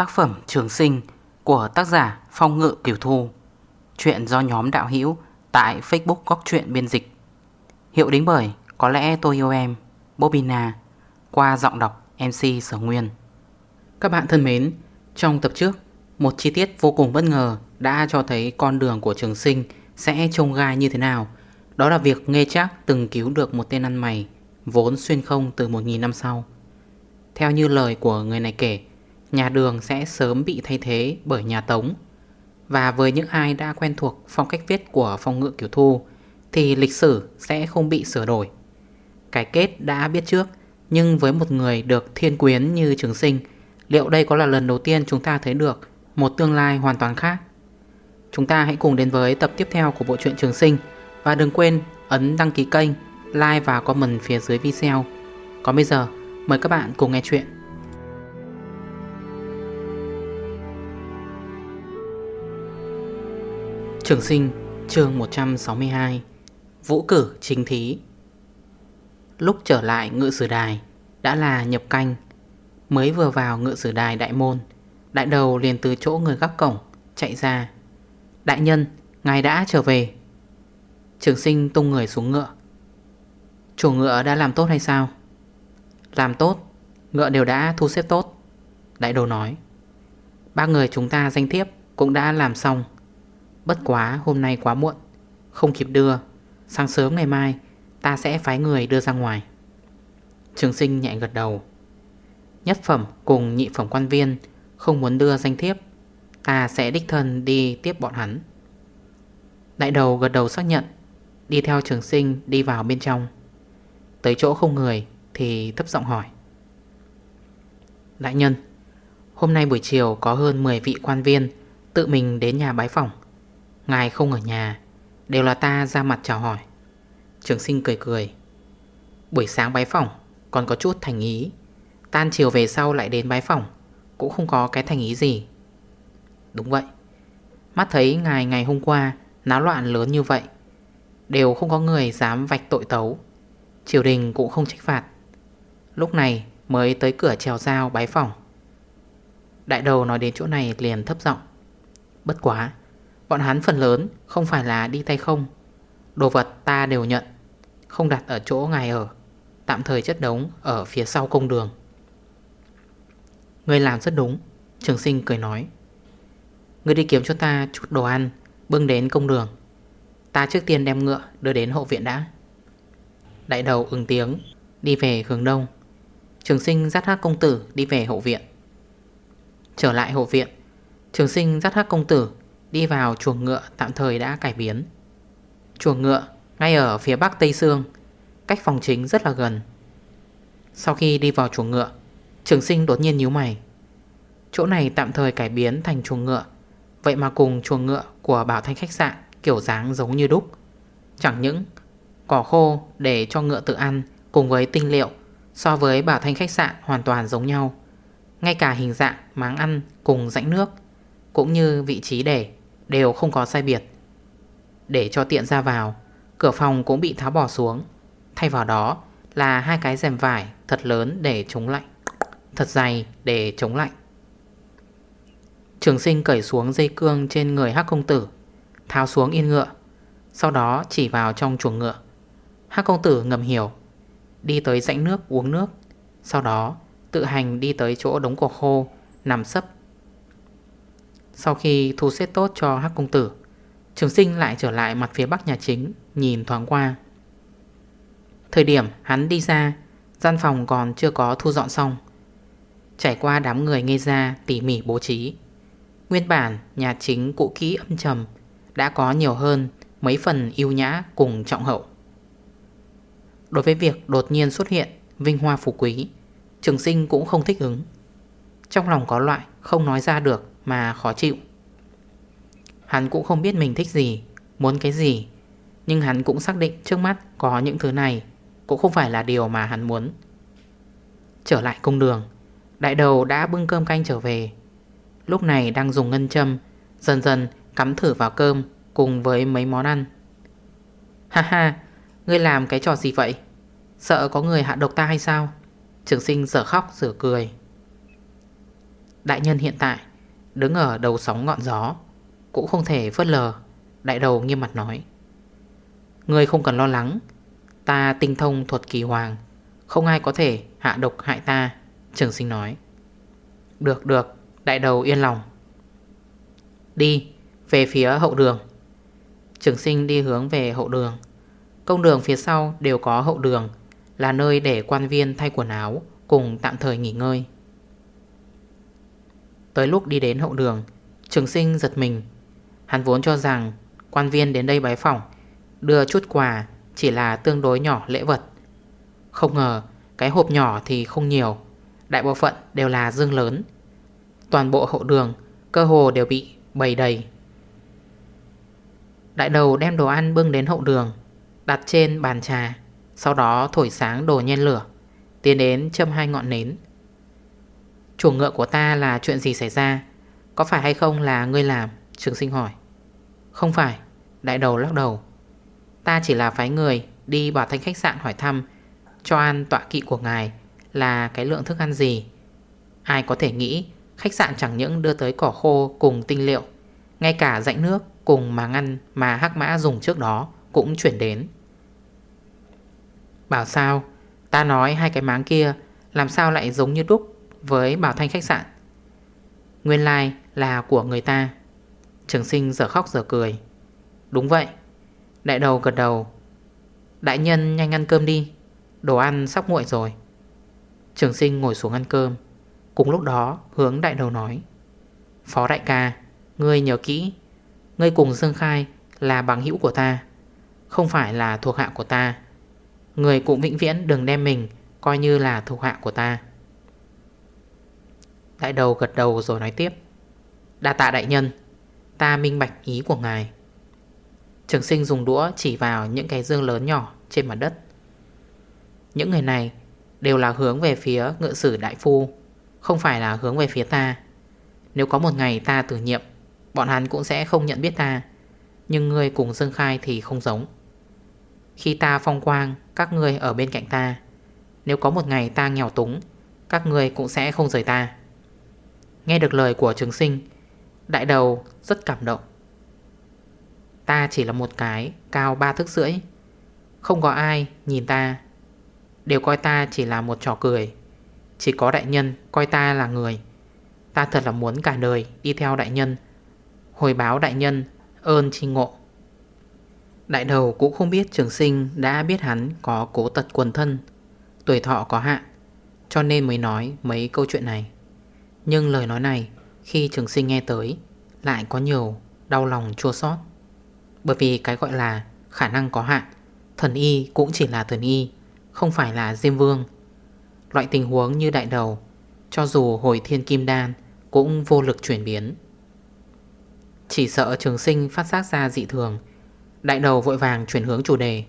Tác phẩm Trường Sinh của tác giả Phong Ngự Kiều Thu. Chuyện do nhóm đạo hữu tại Facebook Góc Chuyện Biên Dịch. Hiệu đính bởi Có lẽ tôi yêu em Bobina Qua giọng đọc MC Sở Nguyên. Các bạn thân mến, Trong tập trước, Một chi tiết vô cùng bất ngờ Đã cho thấy con đường của trường sinh Sẽ trông gai như thế nào. Đó là việc Nghê Trác từng cứu được một tên ăn mày Vốn xuyên không từ 1.000 năm sau. Theo như lời của người này kể Nhà đường sẽ sớm bị thay thế bởi nhà Tống. Và với những ai đã quen thuộc phong cách viết của phong ngự kiểu thu, Thì lịch sử sẽ không bị sửa đổi. Cái kết đã biết trước, Nhưng với một người được thiên quyến như trường sinh, Liệu đây có là lần đầu tiên chúng ta thấy được Một tương lai hoàn toàn khác? Chúng ta hãy cùng đến với tập tiếp theo của bộ truyện trường sinh, Và đừng quên ấn đăng ký kênh, Like và comment phía dưới video. Còn bây giờ, mời các bạn cùng nghe chuyện. Trường sinh chương 162 Vũ cử chính thí. Lúc trở lại ngự sử đài Đã là nhập canh. Mới vừa vào ngự sử đài đại môn Đại đầu liền từ chỗ người gác cổng Chạy ra. Đại nhân, ngài đã trở về. Trường sinh tung người xuống ngựa. Chủ ngựa đã làm tốt hay sao? Làm tốt Ngựa đều đã thu xếp tốt Đại đầu nói. Ba người chúng ta danh thiếp cũng đã làm xong Bất quá hôm nay quá muộn. Không kịp đưa. Sáng sớm ngày mai, Ta sẽ phái người đưa ra ngoài. Trường sinh nhẹ gật đầu. Nhất phẩm cùng nhị phẩm quan viên Không muốn đưa danh thiếp. Ta sẽ đích thân đi tiếp bọn hắn. Đại đầu gật đầu xác nhận. Đi theo trường sinh đi vào bên trong. Tới chỗ không người Thì thấp giọng hỏi. Đại nhân, Hôm nay buổi chiều có hơn 10 vị quan viên Tự mình đến nhà bái phòng. Ngài không ở nhà, Đều là ta ra mặt chào hỏi. Trường sinh cười cười. Buổi sáng bái phòng Còn có chút thành ý. Tan chiều về sau lại đến bái phòng Cũng không có cái thành ý gì. Đúng vậy. Mắt thấy ngài ngày hôm qua Náo loạn lớn như vậy, Đều không có người dám vạch tội tấu. Triều đình cũng không trách phạt. Lúc này mới tới cửa trèo dao bái phòng Đại đầu nói đến chỗ này liền thấp giọng. Bất quá Bọn hắn phần lớn không phải là đi tay không. Đồ vật ta đều nhận, Không đặt ở chỗ ngài ở, Tạm thời chất đống ở phía sau công đường. Người làm rất đúng, Trường sinh cười nói. Người đi kiếm cho ta chút đồ ăn, Bưng đến công đường. Ta trước tiên đem ngựa đưa đến hậu viện đã. Đại đầu ứng tiếng, Đi về hướng đông. Trường sinh dắt hát công tử đi về hậu viện. Trở lại hậu viện, Trường sinh dắt hát công tử Đi vào chuồng ngựa tạm thời đã cải biến. Chuồng ngựa ngay ở phía bắc Tây Sương, Cách phòng chính rất là gần. Sau khi đi vào chuồng ngựa, Trường sinh đột nhiên nhíu mày. Chỗ này tạm thời cải biến thành chuồng ngựa, Vậy mà cùng chuồng ngựa của Bảo Thanh khách sạn Kiểu dáng giống như đúc. Chẳng những cỏ khô để cho ngựa tự ăn Cùng với tinh liệu So với Bảo Thanh khách sạn hoàn toàn giống nhau. Ngay cả hình dạng, máng ăn cùng rãnh nước Cũng như vị trí để Đều không có sai biệt. Để cho tiện ra vào, Cửa phòng cũng bị tháo bỏ xuống. Thay vào đó là hai cái rèm vải Thật lớn để chống lạnh, Thật dày để chống lạnh. Trường sinh cởi xuống dây cương trên người hắc công tử, Tháo xuống yên ngựa, Sau đó chỉ vào trong chuồng ngựa. Hắc công tử ngầm hiểu, Đi tới rãnh nước uống nước, Sau đó tự hành đi tới chỗ đống cỏ khô Nằm sấp sau khi thu xếp tốt cho hắc công tử, Trường sinh lại trở lại mặt phía bắc nhà chính, Nhìn thoáng qua. Thời điểm hắn đi ra, Gian phòng còn chưa có thu dọn xong. Trải qua đám người nghe ra tỉ mỉ bố trí, Nguyên bản nhà chính cũ kỹ âm trầm Đã có nhiều hơn mấy phần yêu nhã cùng trọng hậu. Đối với việc đột nhiên xuất hiện Vinh hoa phú quý, Trường sinh cũng không thích ứng. Trong lòng có loại không nói ra được mà khó chịu. Hắn cũng không biết mình thích gì, Muốn cái gì, Nhưng hắn cũng xác định trước mắt có những thứ này Cũng không phải là điều mà hắn muốn. Trở lại công đường, Đại đầu đã bưng cơm canh trở về. Lúc này đang dùng ngân châm, Dần dần cắm thử vào cơm Cùng với mấy món ăn. Ha ha, Ngươi làm cái trò gì vậy? Sợ có người hạ độc ta hay sao? Trường sinh dở khóc dở cười. Đại nhân hiện tại Đứng ở đầu sóng ngọn gió, Cũng không thể phớt lờ, Đại đầu nghiêm mặt nói. Người không cần lo lắng, Ta tinh thông thuật kỳ hoàng, Không ai có thể hạ độc hại ta, Trường sinh nói. Được được, Đại đầu yên lòng. Đi, Về phía hậu đường. Trường sinh đi hướng về hậu đường. Công đường phía sau đều có hậu đường, Là nơi để quan viên thay quần áo Cùng tạm thời nghỉ ngơi. Tới lúc đi đến hậu đường, Trường sinh giật mình. Hắn vốn cho rằng quan viên đến đây bái phỏng, Đưa chút quà chỉ là tương đối nhỏ lễ vật. Không ngờ, cái hộp nhỏ thì không nhiều, Đại bộ phận đều là dương lớn. Toàn bộ hậu đường, cơ hồ đều bị bầy đầy. Đại đầu đem đồ ăn bưng đến hậu đường, Đặt trên bàn trà, Sau đó thổi sáng đồ nhen lửa, Tiến đến châm hai ngọn nến. Chuồng ngựa của ta là chuyện gì xảy ra? Có phải hay không là ngươi làm? Trường sinh hỏi. Không phải, Đại đầu lắc đầu. Ta chỉ là phái người đi bảo thanh khách sạn hỏi thăm, Cho ăn tọa kỵ của ngài Là cái lượng thức ăn gì? Ai có thể nghĩ, Khách sạn chẳng những đưa tới cỏ khô cùng tinh liệu, Ngay cả rãnh nước cùng máng ăn mà hắc mã dùng trước đó Cũng chuyển đến. Bảo sao? Ta nói hai cái máng kia, Làm sao lại giống như đúc? Với bảo thanh khách sạn. Nguyên lai like là của người ta. Trường sinh giờ khóc giờ cười. Đúng vậy. Đại đầu gật đầu. Đại nhân nhanh ăn cơm đi. Đồ ăn sắp nguội rồi. Trường sinh ngồi xuống ăn cơm. Cùng lúc đó hướng đại đầu nói. Phó đại ca, Ngươi nhớ kỹ. Ngươi cùng Dương Khai là bằng hữu của ta. Không phải là thuộc hạ của ta. Người cũng vĩnh viễn đừng đem mình Coi như là thuộc hạ của ta. Đại đầu gật đầu rồi nói tiếp. Đa tạ đại nhân, Ta minh bạch ý của ngài. Trường sinh dùng đũa chỉ vào những cái dương lớn nhỏ trên mặt đất. Những người này đều là hướng về phía ngự sử đại phu, Không phải là hướng về phía ta. Nếu có một ngày ta tử nhiệm, Bọn hắn cũng sẽ không nhận biết ta, Nhưng ngươi cùng Dương Khai thì không giống. Khi ta phong quang, Các ngươi ở bên cạnh ta, Nếu có một ngày ta nghèo túng, Các ngươi cũng sẽ không rời ta. Nghe được lời của trường sinh, Đại đầu rất cảm động. Ta chỉ là một cái cao ba thước rưỡi, Không có ai nhìn ta, Đều coi ta chỉ là một trò cười. Chỉ có đại nhân coi ta là người. Ta thật là muốn cả đời đi theo đại nhân, Hồi báo đại nhân ơn chi ngộ. Đại đầu cũng không biết trường sinh đã biết hắn có cố tật quần thân, Tuổi thọ có hạn, Cho nên mới nói mấy câu chuyện này. Nhưng lời nói này, khi trường sinh nghe tới, Lại có nhiều đau lòng chua xót. Bởi vì cái gọi là khả năng có hạn, Thần y cũng chỉ là thần y, Không phải là Diêm Vương. Loại tình huống như đại đầu, Cho dù hồi thiên kim đan, Cũng vô lực chuyển biến. Chỉ sợ trường sinh phát giác ra dị thường, Đại đầu vội vàng chuyển hướng chủ đề.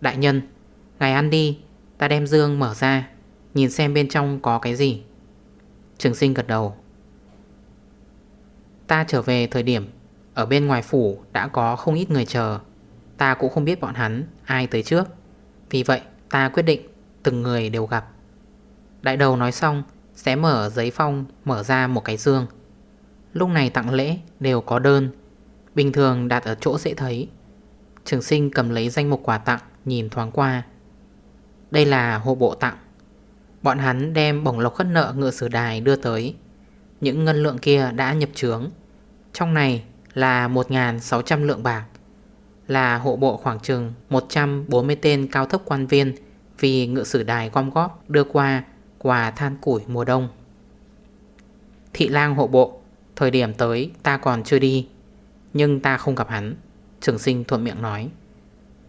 Đại nhân, Ngài ăn đi, Ta đem dương mở ra, Nhìn xem bên trong có cái gì. Trường sinh gật đầu. Ta trở về thời điểm, ở bên ngoài phủ đã có không ít người chờ. Ta cũng không biết bọn hắn ai tới trước. Vì vậy, ta quyết định từng người đều gặp. Đại đầu nói xong, Sẽ mở giấy phong mở ra một cái dương. Lúc này tặng lễ đều có đơn. Bình thường đặt ở chỗ dễ thấy. Trường sinh cầm lấy danh mục quà tặng, Nhìn thoáng qua. Đây là hộ bộ tặng. Bọn hắn đem bổng lộc khất nợ ngựa sử đài đưa tới. Những ngân lượng kia đã nhập trướng. Trong này là 1.600 lượng bạc, Là hộ bộ khoảng chừng 140 tên cao thấp quan viên Vì ngựa sử đài gom góp đưa qua quà than củi mùa đông. Thị lang hộ bộ, Thời điểm tới ta còn chưa đi, Nhưng ta không gặp hắn, Trường sinh thuận miệng nói.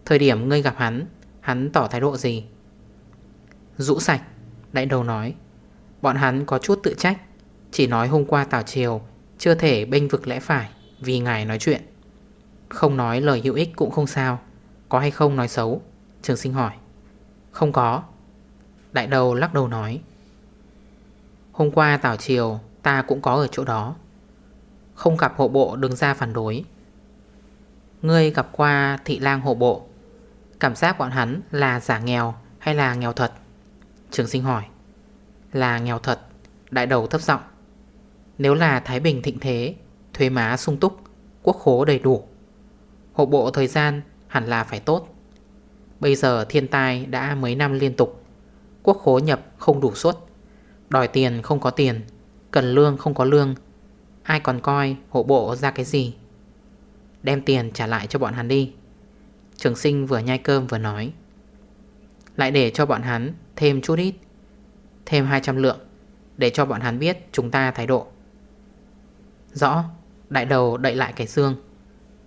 Thời điểm ngươi gặp hắn Hắn tỏ thái độ gì? Rũ sạch. Đại đầu nói. Bọn hắn có chút tự trách, Chỉ nói hôm qua tảo chiều Chưa thể bênh vực lẽ phải, vì ngài nói chuyện. Không nói lời hữu ích cũng không sao. Có hay không nói xấu? Trường sinh hỏi. Không có. Đại đầu lắc đầu nói. Hôm qua tảo chiều ta cũng có ở chỗ đó. Không gặp hộ bộ đứng ra phản đối. Ngươi gặp qua thị lang hộ bộ. Cảm giác bọn hắn là giả nghèo hay là nghèo thật? Trường sinh hỏi. Là nghèo thật, Đại đầu thấp giọng. Nếu là Thái Bình thịnh thế, Thuế má sung túc, Quốc khố đầy đủ, Hộ bộ thời gian hẳn là phải tốt. Bây giờ thiên tai đã mấy năm liên tục, Quốc khố nhập không đủ suất Đòi tiền không có tiền, Cần lương không có lương, Ai còn coi hộ bộ ra cái gì? Đem tiền trả lại cho bọn hắn đi. Trường sinh vừa nhai cơm vừa nói. Lại để cho bọn hắn thêm chút ít, Thêm 200 lượng, Để cho bọn hắn biết chúng ta thái độ. Rõ, Đại đầu đậy lại cái xương.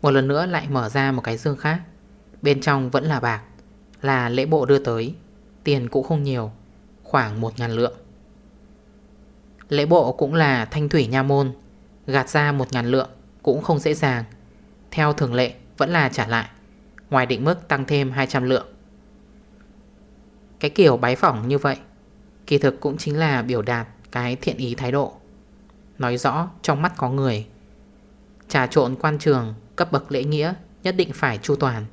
Một lần nữa lại mở ra một cái xương khác. Bên trong vẫn là bạc, Là lễ bộ đưa tới. Tiền cũng không nhiều, Khoảng 1.000 lượng. Lễ bộ cũng là thanh thủy nha môn, Gạt ra 1.000 lượng Cũng không dễ dàng. Theo thường lệ, vẫn là trả lại, Ngoài định mức tăng thêm 200 lượng. Cái kiểu bái phỏng như vậy, Kỳ thực cũng chính là biểu đạt Cái thiện ý thái độ. Nói rõ trong mắt có người. Trà trộn quan trường, Cấp bậc lễ nghĩa nhất định phải chu toàn.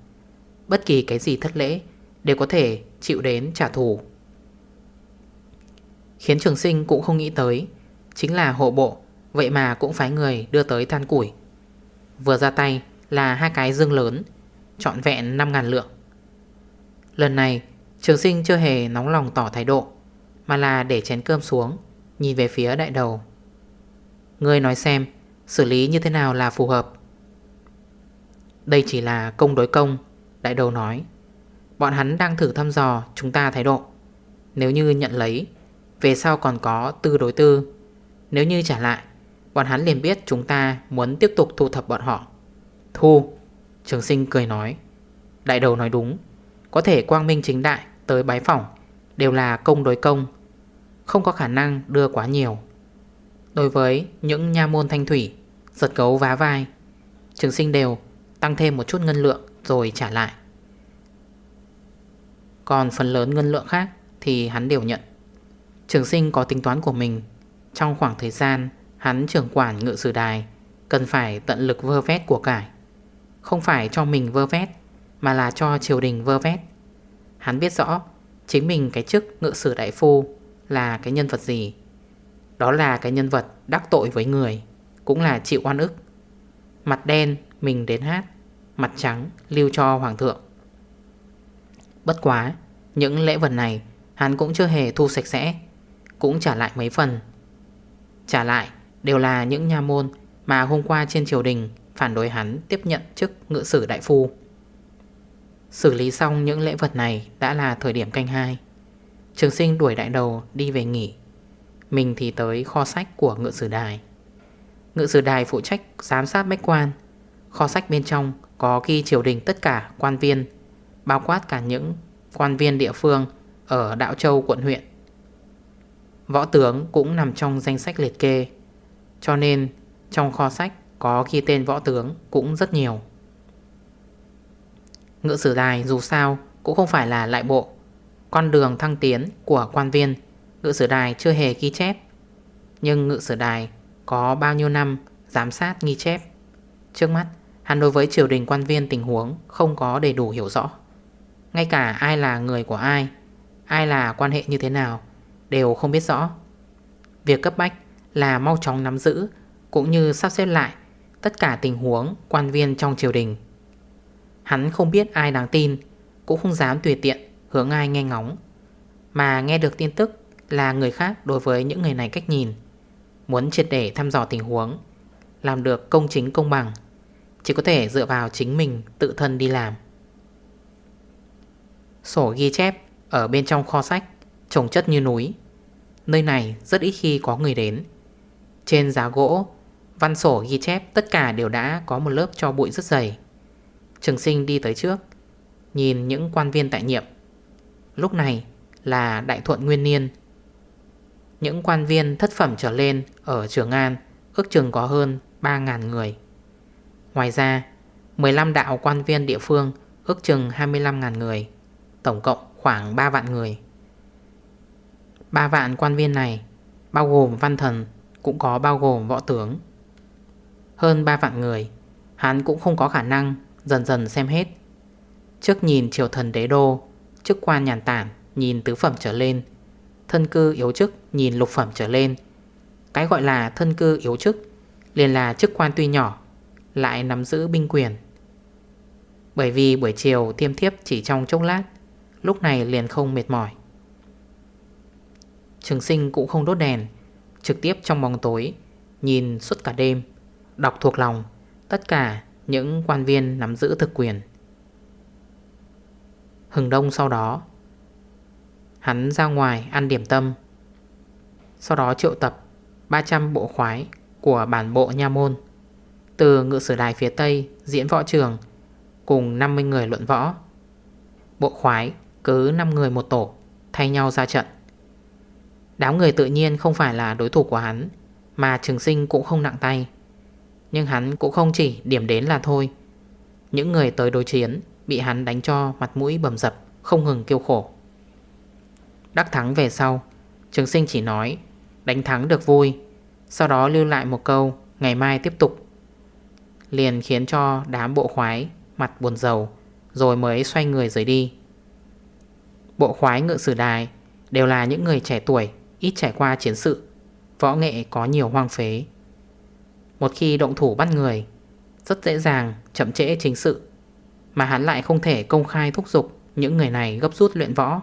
Bất kỳ cái gì thất lễ Đều có thể chịu đến trả thù. Khiến trường sinh cũng không nghĩ tới, Chính là hộ bộ, Vậy mà cũng phải người đưa tới than củi. Vừa ra tay là hai cái dương lớn chọn vẹn 5.000 lượng. Lần này Trường sinh chưa hề nóng lòng tỏ thái độ, Mà là để chén cơm xuống, Nhìn về phía đại đầu. Ngươi nói xem, Xử lý như thế nào là phù hợp? Đây chỉ là công đối công, Đại đầu nói. Bọn hắn đang thử thăm dò chúng ta thái độ. Nếu như nhận lấy, Về sau còn có tư đối tư. Nếu như trả lại, Bọn hắn liền biết chúng ta muốn tiếp tục thu thập bọn họ. Thu, Trường sinh cười nói. Đại đầu nói đúng, Có thể quang minh chính đại tới bái phỏng Đều là công đối công, Không có khả năng đưa quá nhiều. Đối với những nha môn thanh thủy, Giật gấu vá vai, Trường sinh đều tăng thêm một chút ngân lượng Rồi trả lại. Còn phần lớn ngân lượng khác Thì hắn đều nhận. Trường sinh có tính toán của mình, Trong khoảng thời gian Hắn trưởng quản ngự sử đài, Cần phải tận lực vơ vét của cải. Không phải cho mình vơ vét, Mà là cho triều đình vơ vét. Hắn biết rõ, Chính mình cái chức ngự sử đại phu Là cái nhân vật gì. Đó là cái nhân vật đắc tội với người, Cũng là chịu oan ức. Mặt đen, mình đến hát, Mặt trắng, lưu cho hoàng thượng. Bất quá, Những lễ vật này Hắn cũng chưa hề thu sạch sẽ, Cũng trả lại mấy phần. Trả lại Đều là những nhà môn Mà hôm qua trên triều đình Phản đối hắn tiếp nhận chức ngự sử đại phu. Xử lý xong những lễ vật này Đã là thời điểm canh hai. Trường sinh đuổi đại đầu đi về nghỉ. Mình thì tới kho sách của ngự sử đài. Ngự sử đài phụ trách giám sát bách quan. Kho sách bên trong có ghi triều đình tất cả quan viên, Bao quát cả những quan viên địa phương Ở Đạo Châu, quận huyện. Võ tướng cũng nằm trong danh sách liệt kê, cho nên trong kho sách có ghi tên võ tướng cũng rất nhiều. Ngự sử đài dù sao cũng không phải là lại bộ. Con đường thăng tiến của quan viên, Ngự sử đài chưa hề ghi chép. Nhưng ngự sử đài có bao nhiêu năm giám sát ghi chép? Trước mắt, hắn đối với triều đình quan viên tình huống không có đầy đủ hiểu rõ. Ngay cả ai là người của ai Ai là quan hệ như thế nào Đều không biết rõ. Việc cấp bách là mau chóng nắm giữ Cũng như sắp xếp lại Tất cả tình huống quan viên trong triều đình. Hắn không biết ai đáng tin, Cũng không dám tùy tiện hướng ai nghe ngóng. Mà nghe được tin tức là người khác đối với những người này cách nhìn, Muốn triệt để thăm dò tình huống, Làm được công chính công bằng, Chỉ có thể dựa vào chính mình tự thân đi làm. Sổ ghi chép ở bên trong kho sách Trồng chất như núi. Nơi này rất ít khi có người đến. Trên giá gỗ, Văn sổ ghi chép tất cả đều đã có một lớp cho bụi rất dày. Trường sinh đi tới trước, Nhìn những quan viên tại nhiệm. Lúc này là đại thuận nguyên niên. Những quan viên thất phẩm trở lên Ở Trường An Ước chừng có hơn 3.000 người. Ngoài ra 15 đạo quan viên địa phương Ước chừng 25.000 người, Tổng cộng khoảng 3 vạn người. 3 vạn quan viên này Bao gồm văn thần, cũng có bao gồm võ tướng. Hơn 3 vạn người, Hắn cũng không có khả năng dần dần xem hết. Trước nhìn triều thần đế đô, Chức quan nhàn tản nhìn tứ phẩm trở lên, Thân cư yếu chức nhìn lục phẩm trở lên. Cái gọi là thân cư yếu chức Liền là chức quan tuy nhỏ, Lại nắm giữ binh quyền. Bởi vì buổi chiều tiêm thiếp chỉ trong chốc lát, Lúc này liền không mệt mỏi. Trường sinh cũng không đốt đèn, Trực tiếp trong bóng tối, Nhìn suốt cả đêm, Đọc thuộc lòng, Tất cả những quan viên nắm giữ thực quyền. Hừng đông sau đó, Hắn ra ngoài ăn điểm tâm. Sau đó triệu tập 300 bộ khoái của bản bộ nha môn. Từ ngự sử đài phía Tây diễn võ trường, Cùng 50 người luận võ. Bộ khoái cứ 5 người một tổ, Thay nhau ra trận. Đám người tự nhiên không phải là đối thủ của hắn, Mà trường sinh cũng không nặng tay. Nhưng hắn cũng không chỉ điểm đến là thôi. Những người tới đối chiến Bị hắn đánh cho mặt mũi bầm dập Không ngừng kêu khổ. Đắc thắng về sau Trường sinh chỉ nói Đánh thắng được vui. Sau đó lưu lại một câu Ngày mai tiếp tục. Liền khiến cho đám bộ khoái Mặt buồn giàu, Rồi mới xoay người rời đi. Bộ khoái ngự sử đài Đều là những người trẻ tuổi Ít trải qua chiến sự Võ nghệ có nhiều hoang phế. Một khi động thủ bắt người, Rất dễ dàng chậm trễ chính sự. Mà hắn lại không thể công khai thúc giục Những người này gấp rút luyện võ.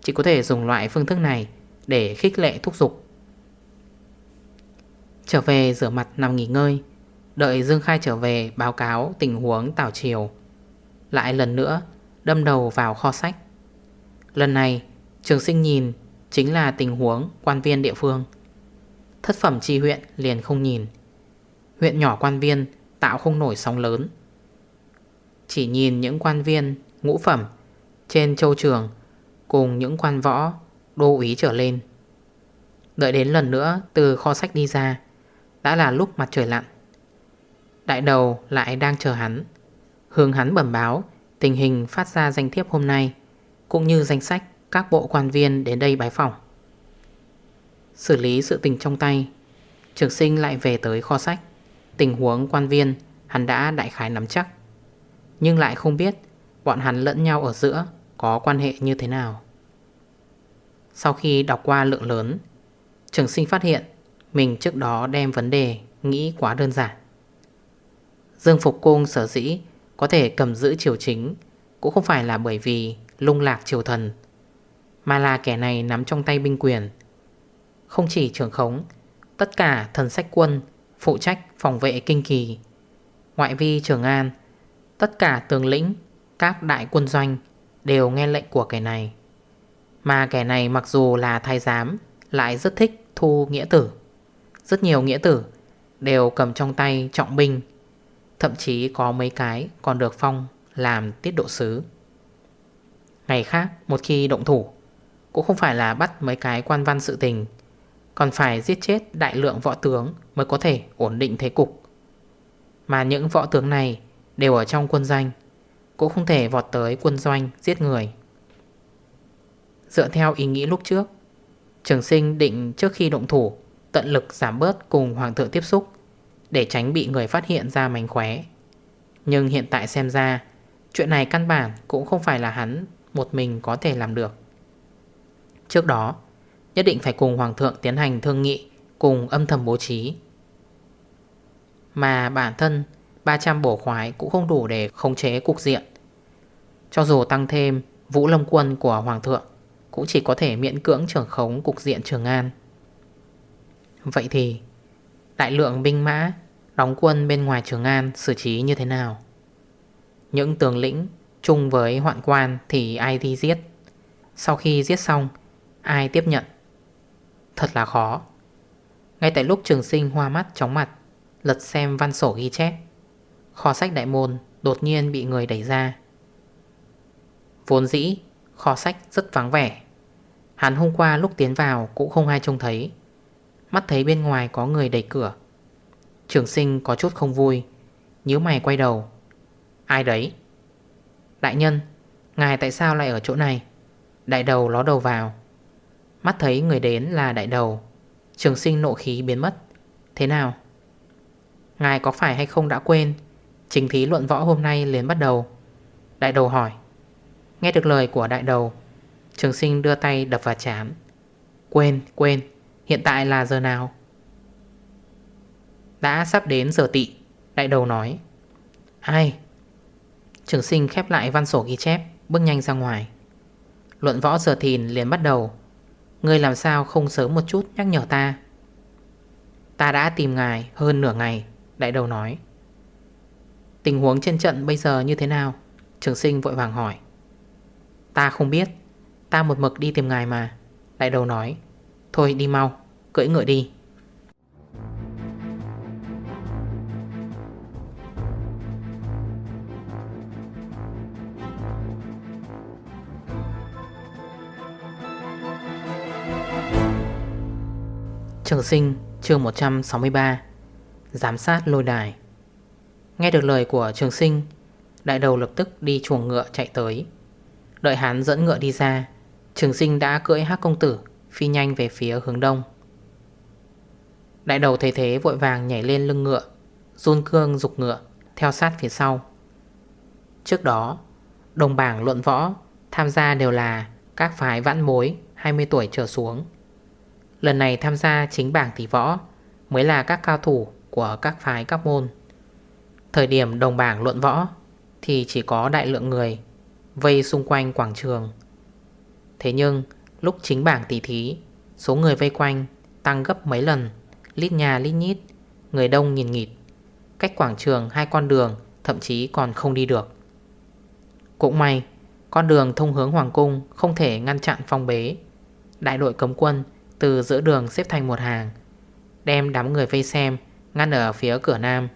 Chỉ có thể dùng loại phương thức này Để khích lệ thúc giục. Trở về rửa mặt nằm nghỉ ngơi, Đợi Dương Khai trở về báo cáo tình huống tảo chiều Lại lần nữa đâm đầu vào kho sách. Lần này, trường sinh nhìn Chính là tình huống quan viên địa phương. Thất phẩm chi huyện liền không nhìn. Huyện nhỏ quan viên tạo không nổi sóng lớn. Chỉ nhìn những quan viên, ngũ phẩm Trên châu trường Cùng những quan võ, đô úy trở lên. Đợi đến lần nữa từ kho sách đi ra, Đã là lúc mặt trời lặn. Đại đầu lại đang chờ hắn, Hướng hắn bẩm báo Tình hình phát ra danh thiếp hôm nay, Cũng như danh sách các bộ quan viên đến đây bái phòng Xử lý sự tình trong tay, Trường sinh lại về tới kho sách. Tình huống quan viên, Hắn đã đại khái nắm chắc. Nhưng lại không biết Bọn hắn lẫn nhau ở giữa Có quan hệ như thế nào. Sau khi đọc qua lượng lớn, Trường sinh phát hiện Mình trước đó đem vấn đề Nghĩ quá đơn giản. Dương Phục Cung sở dĩ Có thể cầm giữ triều chính Cũng không phải là bởi vì lung lạc triều thần, Mà là kẻ này nắm trong tay binh quyền. Không chỉ trưởng khống, Tất cả thần sách quân Phụ trách phòng vệ kinh kỳ, Ngoại vi trường an. Tất cả tướng lĩnh, Các đại quân doanh Đều nghe lệnh của kẻ này. Mà kẻ này mặc dù là thái giám, Lại rất thích thu nghĩa tử. Rất nhiều nghĩa tử Đều cầm trong tay trọng binh, Thậm chí có mấy cái còn được phong làm tiết độ sứ. Ngày khác, một khi động thủ, Cũng không phải là bắt mấy cái quan văn sự tình còn phải giết chết đại lượng võ tướng Mới có thể ổn định thế cục. Mà những võ tướng này Đều ở trong quân danh Cũng không thể vọt tới quân doanh giết người. Dựa theo ý nghĩ lúc trước, Trường sinh định trước khi động thủ, Tận lực giảm bớt cùng hoàng thượng tiếp xúc để tránh bị người phát hiện ra mánh khóe. Nhưng hiện tại xem ra, Chuyện này căn bản cũng không phải là hắn Một mình có thể làm được. Trước đó Nhất định phải cùng Hoàng thượng tiến hành thương nghị, Cùng âm thầm bố trí. Mà bản thân 300 bổ khoái cũng không đủ để khống chế cục diện. Cho dù tăng thêm Vũ lâm quân của Hoàng thượng, Cũng chỉ có thể miễn cưỡng trưởng khống cục diện Trường An. Vậy thì, Đại lượng binh mã, Đóng quân bên ngoài Trường An xử trí như thế nào? Những tường lĩnh chung với hoạn quan thì ai đi giết? Sau khi giết xong, Ai tiếp nhận? Thật là khó. Ngay tại lúc trường sinh hoa mắt chóng mặt, Lật xem văn sổ ghi chép. Kho sách đại môn đột nhiên bị người đẩy ra. Vốn dĩ, Kho sách rất vắng vẻ. Hắn hôm qua lúc tiến vào cũng không ai trông thấy. Mắt thấy bên ngoài có người đẩy cửa. Trường sinh có chút không vui Nhớ mày quay đầu. Ai đấy? Đại nhân, Ngài tại sao lại ở chỗ này? Đại đầu ló đầu vào. Mắt thấy người đến là đại đầu. Trường sinh nộ khí biến mất. Thế nào? Ngài có phải hay không đã quên? Trình thí luận võ hôm nay liền bắt đầu. Đại đầu hỏi. Nghe được lời của đại đầu Trường sinh đưa tay đập vào chán. Quên, quên. Hiện tại là giờ nào? Đã sắp đến giờ tị Đại đầu nói. Ai? Trường sinh khép lại văn sổ ghi chép Bước nhanh ra ngoài. Luận võ giờ thìn liền bắt đầu. Ngươi làm sao không sớm một chút nhắc nhở ta? Ta đã tìm ngài hơn nửa ngày, Đại đầu nói. Tình huống trên trận bây giờ như thế nào? Trường sinh vội vàng hỏi. Ta không biết. Ta một mực đi tìm ngài mà, Đại đầu nói. Thôi đi mau, Cưỡi ngựa đi. Trường sinh, chương 163 Giám sát lôi đài. Nghe được lời của trường sinh, Đại đầu lập tức đi chuồng ngựa chạy tới. Đợi hắn dẫn ngựa đi ra, Trường sinh đã cưỡi hát công tử, Phi nhanh về phía hướng đông. Đại đầu thấy thế vội vàng nhảy lên lưng ngựa, Run cương dục ngựa, Theo sát phía sau. Trước đó, Đồng bảng luận võ Tham gia đều là các phái vãn mối 20 tuổi trở xuống. Lần này tham gia chính bảng tỷ võ Mới là các cao thủ của các phái các môn. Thời điểm đồng bảng luận võ Thì chỉ có đại lượng người Vây xung quanh quảng trường. Thế nhưng, lúc chính bảng tỷ thí, Số người vây quanh tăng gấp mấy lần, Lít nhà lít nhít, Người đông nhìn nghịt. Cách quảng trường hai con đường Thậm chí còn không đi được. Cũng may, Con đường thông hướng Hoàng Cung Không thể ngăn chặn phong bế. Đại đội cấm quân từ giữa đường xếp thành một hàng, Đem đám người vây xem, Ngăn ở phía cửa nam.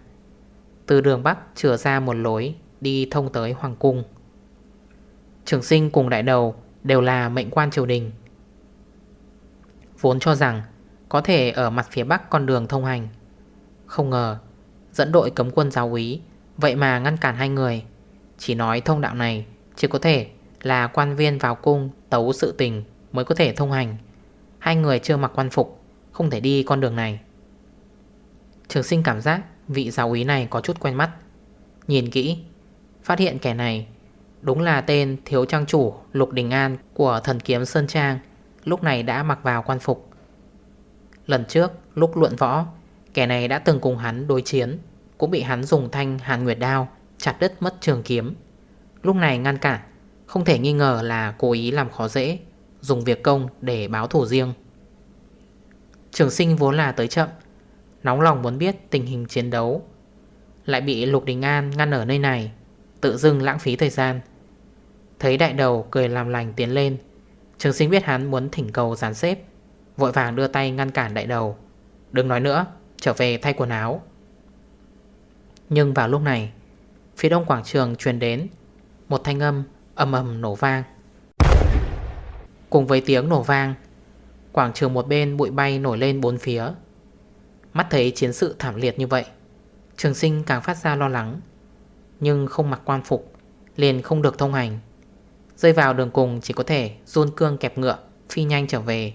Từ đường Bắc chừa ra một lối Đi thông tới Hoàng Cung. Trường sinh cùng đại đầu Đều là mệnh quan triều đình, Vốn cho rằng Có thể ở mặt phía Bắc con đường thông hành. Không ngờ, Dẫn đội cấm quân giáo úy, Vậy mà ngăn cản hai người. Chỉ nói thông đạo này, Chỉ có thể là quan viên vào cung Tấu sự tình mới có thể thông hành. Hai người chưa mặc quan phục, Không thể đi con đường này. Trường sinh cảm giác vị giáo úy này có chút quen mắt. Nhìn kỹ, Phát hiện kẻ này Đúng là tên thiếu trang chủ Lục Đình An của thần kiếm Sơn Trang, Lúc này đã mặc vào quan phục. Lần trước, lúc luận võ, Kẻ này đã từng cùng hắn đối chiến, Cũng bị hắn dùng thanh hàn nguyệt đao Chặt đứt mất trường kiếm. Lúc này ngăn cản, Không thể nghi ngờ là cố ý làm khó dễ. Dùng việc công để báo thủ riêng. Trường sinh vốn là tới chậm, Nóng lòng muốn biết tình hình chiến đấu, Lại bị Lục Đình An ngăn ở nơi này, Tự dưng lãng phí thời gian. Thấy đại đầu cười làm lành tiến lên, Trường sinh biết hắn muốn thỉnh cầu gián xếp, Vội vàng đưa tay ngăn cản đại đầu. Đừng nói nữa, Trở về thay quần áo. Nhưng vào lúc này, Phía đông quảng trường truyền đến Một thanh âm âm ầm nổ vang. Cùng với tiếng nổ vang, Quảng trường một bên bụi bay nổi lên bốn phía. Mắt thấy chiến sự thảm liệt như vậy, Trường sinh càng phát ra lo lắng. Nhưng không mặc quan phục, Liền không được thông hành. Rơi vào đường cùng chỉ có thể run cương kẹp ngựa, Phi nhanh trở về.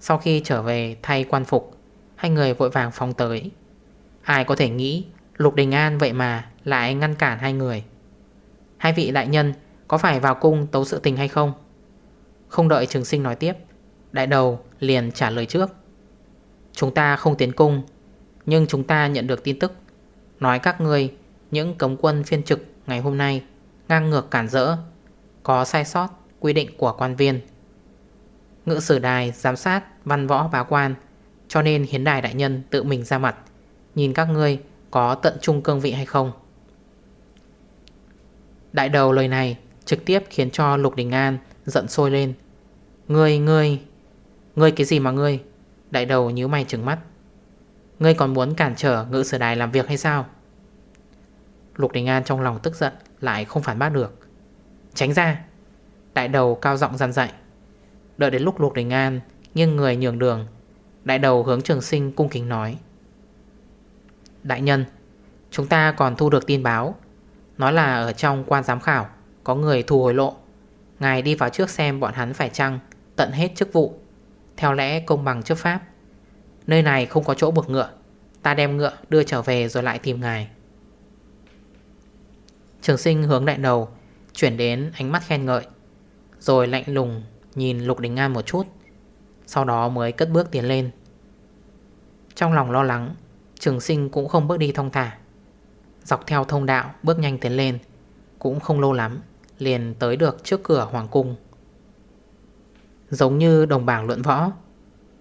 Sau khi trở về thay quan phục, Hai người vội vàng phóng tới. Ai có thể nghĩ, Lục Đình An vậy mà lại ngăn cản hai người. Hai vị đại nhân Có phải vào cung tấu sự tình hay không? Không đợi trường sinh nói tiếp, Đại đầu liền trả lời trước. Chúng ta không tiến cung, Nhưng chúng ta nhận được tin tức. Nói các ngươi, Những cấm quân phiên trực ngày hôm nay Ngang ngược cản rỡ, Có sai sót quy định của quan viên. Ngự sử đài giám sát Văn võ bá quan, Cho nên hiến đài đại nhân tự mình ra mặt, Nhìn các ngươi có tận trung cương vị hay không. Đại đầu lời này trực tiếp khiến cho Lục Đình An giận sôi lên. Ngươi, ngươi Ngươi cái gì mà ngươi? Đại đầu nhíu mày trừng mắt. Ngươi còn muốn cản trở ngự sử đài làm việc hay sao? Lục Đình An trong lòng tức giận Lại không phản bác được. Tránh ra. Đại đầu cao giọng gian dạy. Đợi đến lúc Lục Đình An Nghiêng người nhường đường Đại đầu hướng trường sinh cung kính nói. Đại nhân Chúng ta còn thu được tin báo. Nói là ở trong quan giám khảo Có người thu hồi lộ. Ngài đi vào trước xem bọn hắn phải chăng, Tận hết chức vụ. Theo lẽ công bằng chấp pháp. Nơi này không có chỗ buộc ngựa. Ta đem ngựa đưa trở về rồi lại tìm ngài. Trường sinh hướng đại đầu, Chuyển đến ánh mắt khen ngợi, Rồi lạnh lùng nhìn Lục Đình An một chút, Sau đó mới cất bước tiến lên. Trong lòng lo lắng, Trường sinh cũng không bước đi thông thả. Dọc theo thông đạo bước nhanh tiến lên, Cũng không lâu lắm Liền tới được trước cửa hoàng cung. Giống như đồng bảng luận võ,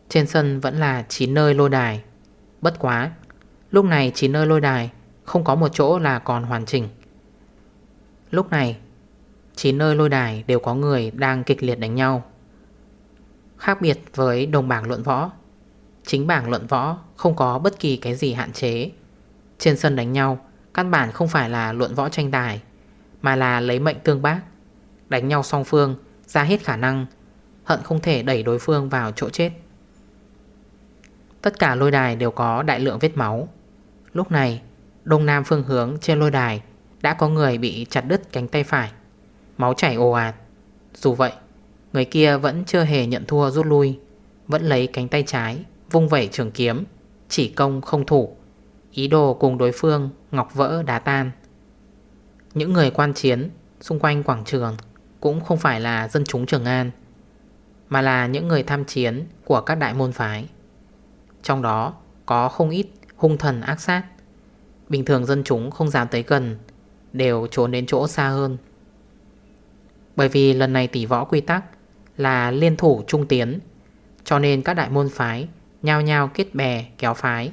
Trên sân vẫn là 9 nơi lôi đài. Bất quá, Lúc này 9 nơi lôi đài Không có một chỗ là còn hoàn chỉnh. Lúc này 9 nơi lôi đài đều có người đang kịch liệt đánh nhau. Khác biệt với đồng bảng luận võ, Chính bảng luận võ không có bất kỳ cái gì hạn chế. Trên sân đánh nhau, Căn bản không phải là luận võ tranh tài. Mà là lấy mệnh tương bác. Đánh nhau song phương, Ra hết khả năng, Hận không thể đẩy đối phương vào chỗ chết. Tất cả lôi đài đều có đại lượng vết máu. Lúc này, Đông Nam phương hướng trên lôi đài Đã có người bị chặt đứt cánh tay phải. Máu chảy ồ ạt. Dù vậy, Người kia vẫn chưa hề nhận thua rút lui, Vẫn lấy cánh tay trái, Vung vẩy trường kiếm, Chỉ công không thủ. Ý đồ cùng đối phương ngọc vỡ đá tan. Những người quan chiến Xung quanh quảng trường Cũng không phải là dân chúng Trường An, Mà là những người tham chiến Của các đại môn phái. Trong đó có không ít hung thần ác sát. Bình thường dân chúng không dám tới gần, Đều trốn đến chỗ xa hơn. Bởi vì lần này tỷ võ quy tắc Là liên thủ trung tiến, Cho nên các đại môn phái Nhao nhao kết bè, kéo phái.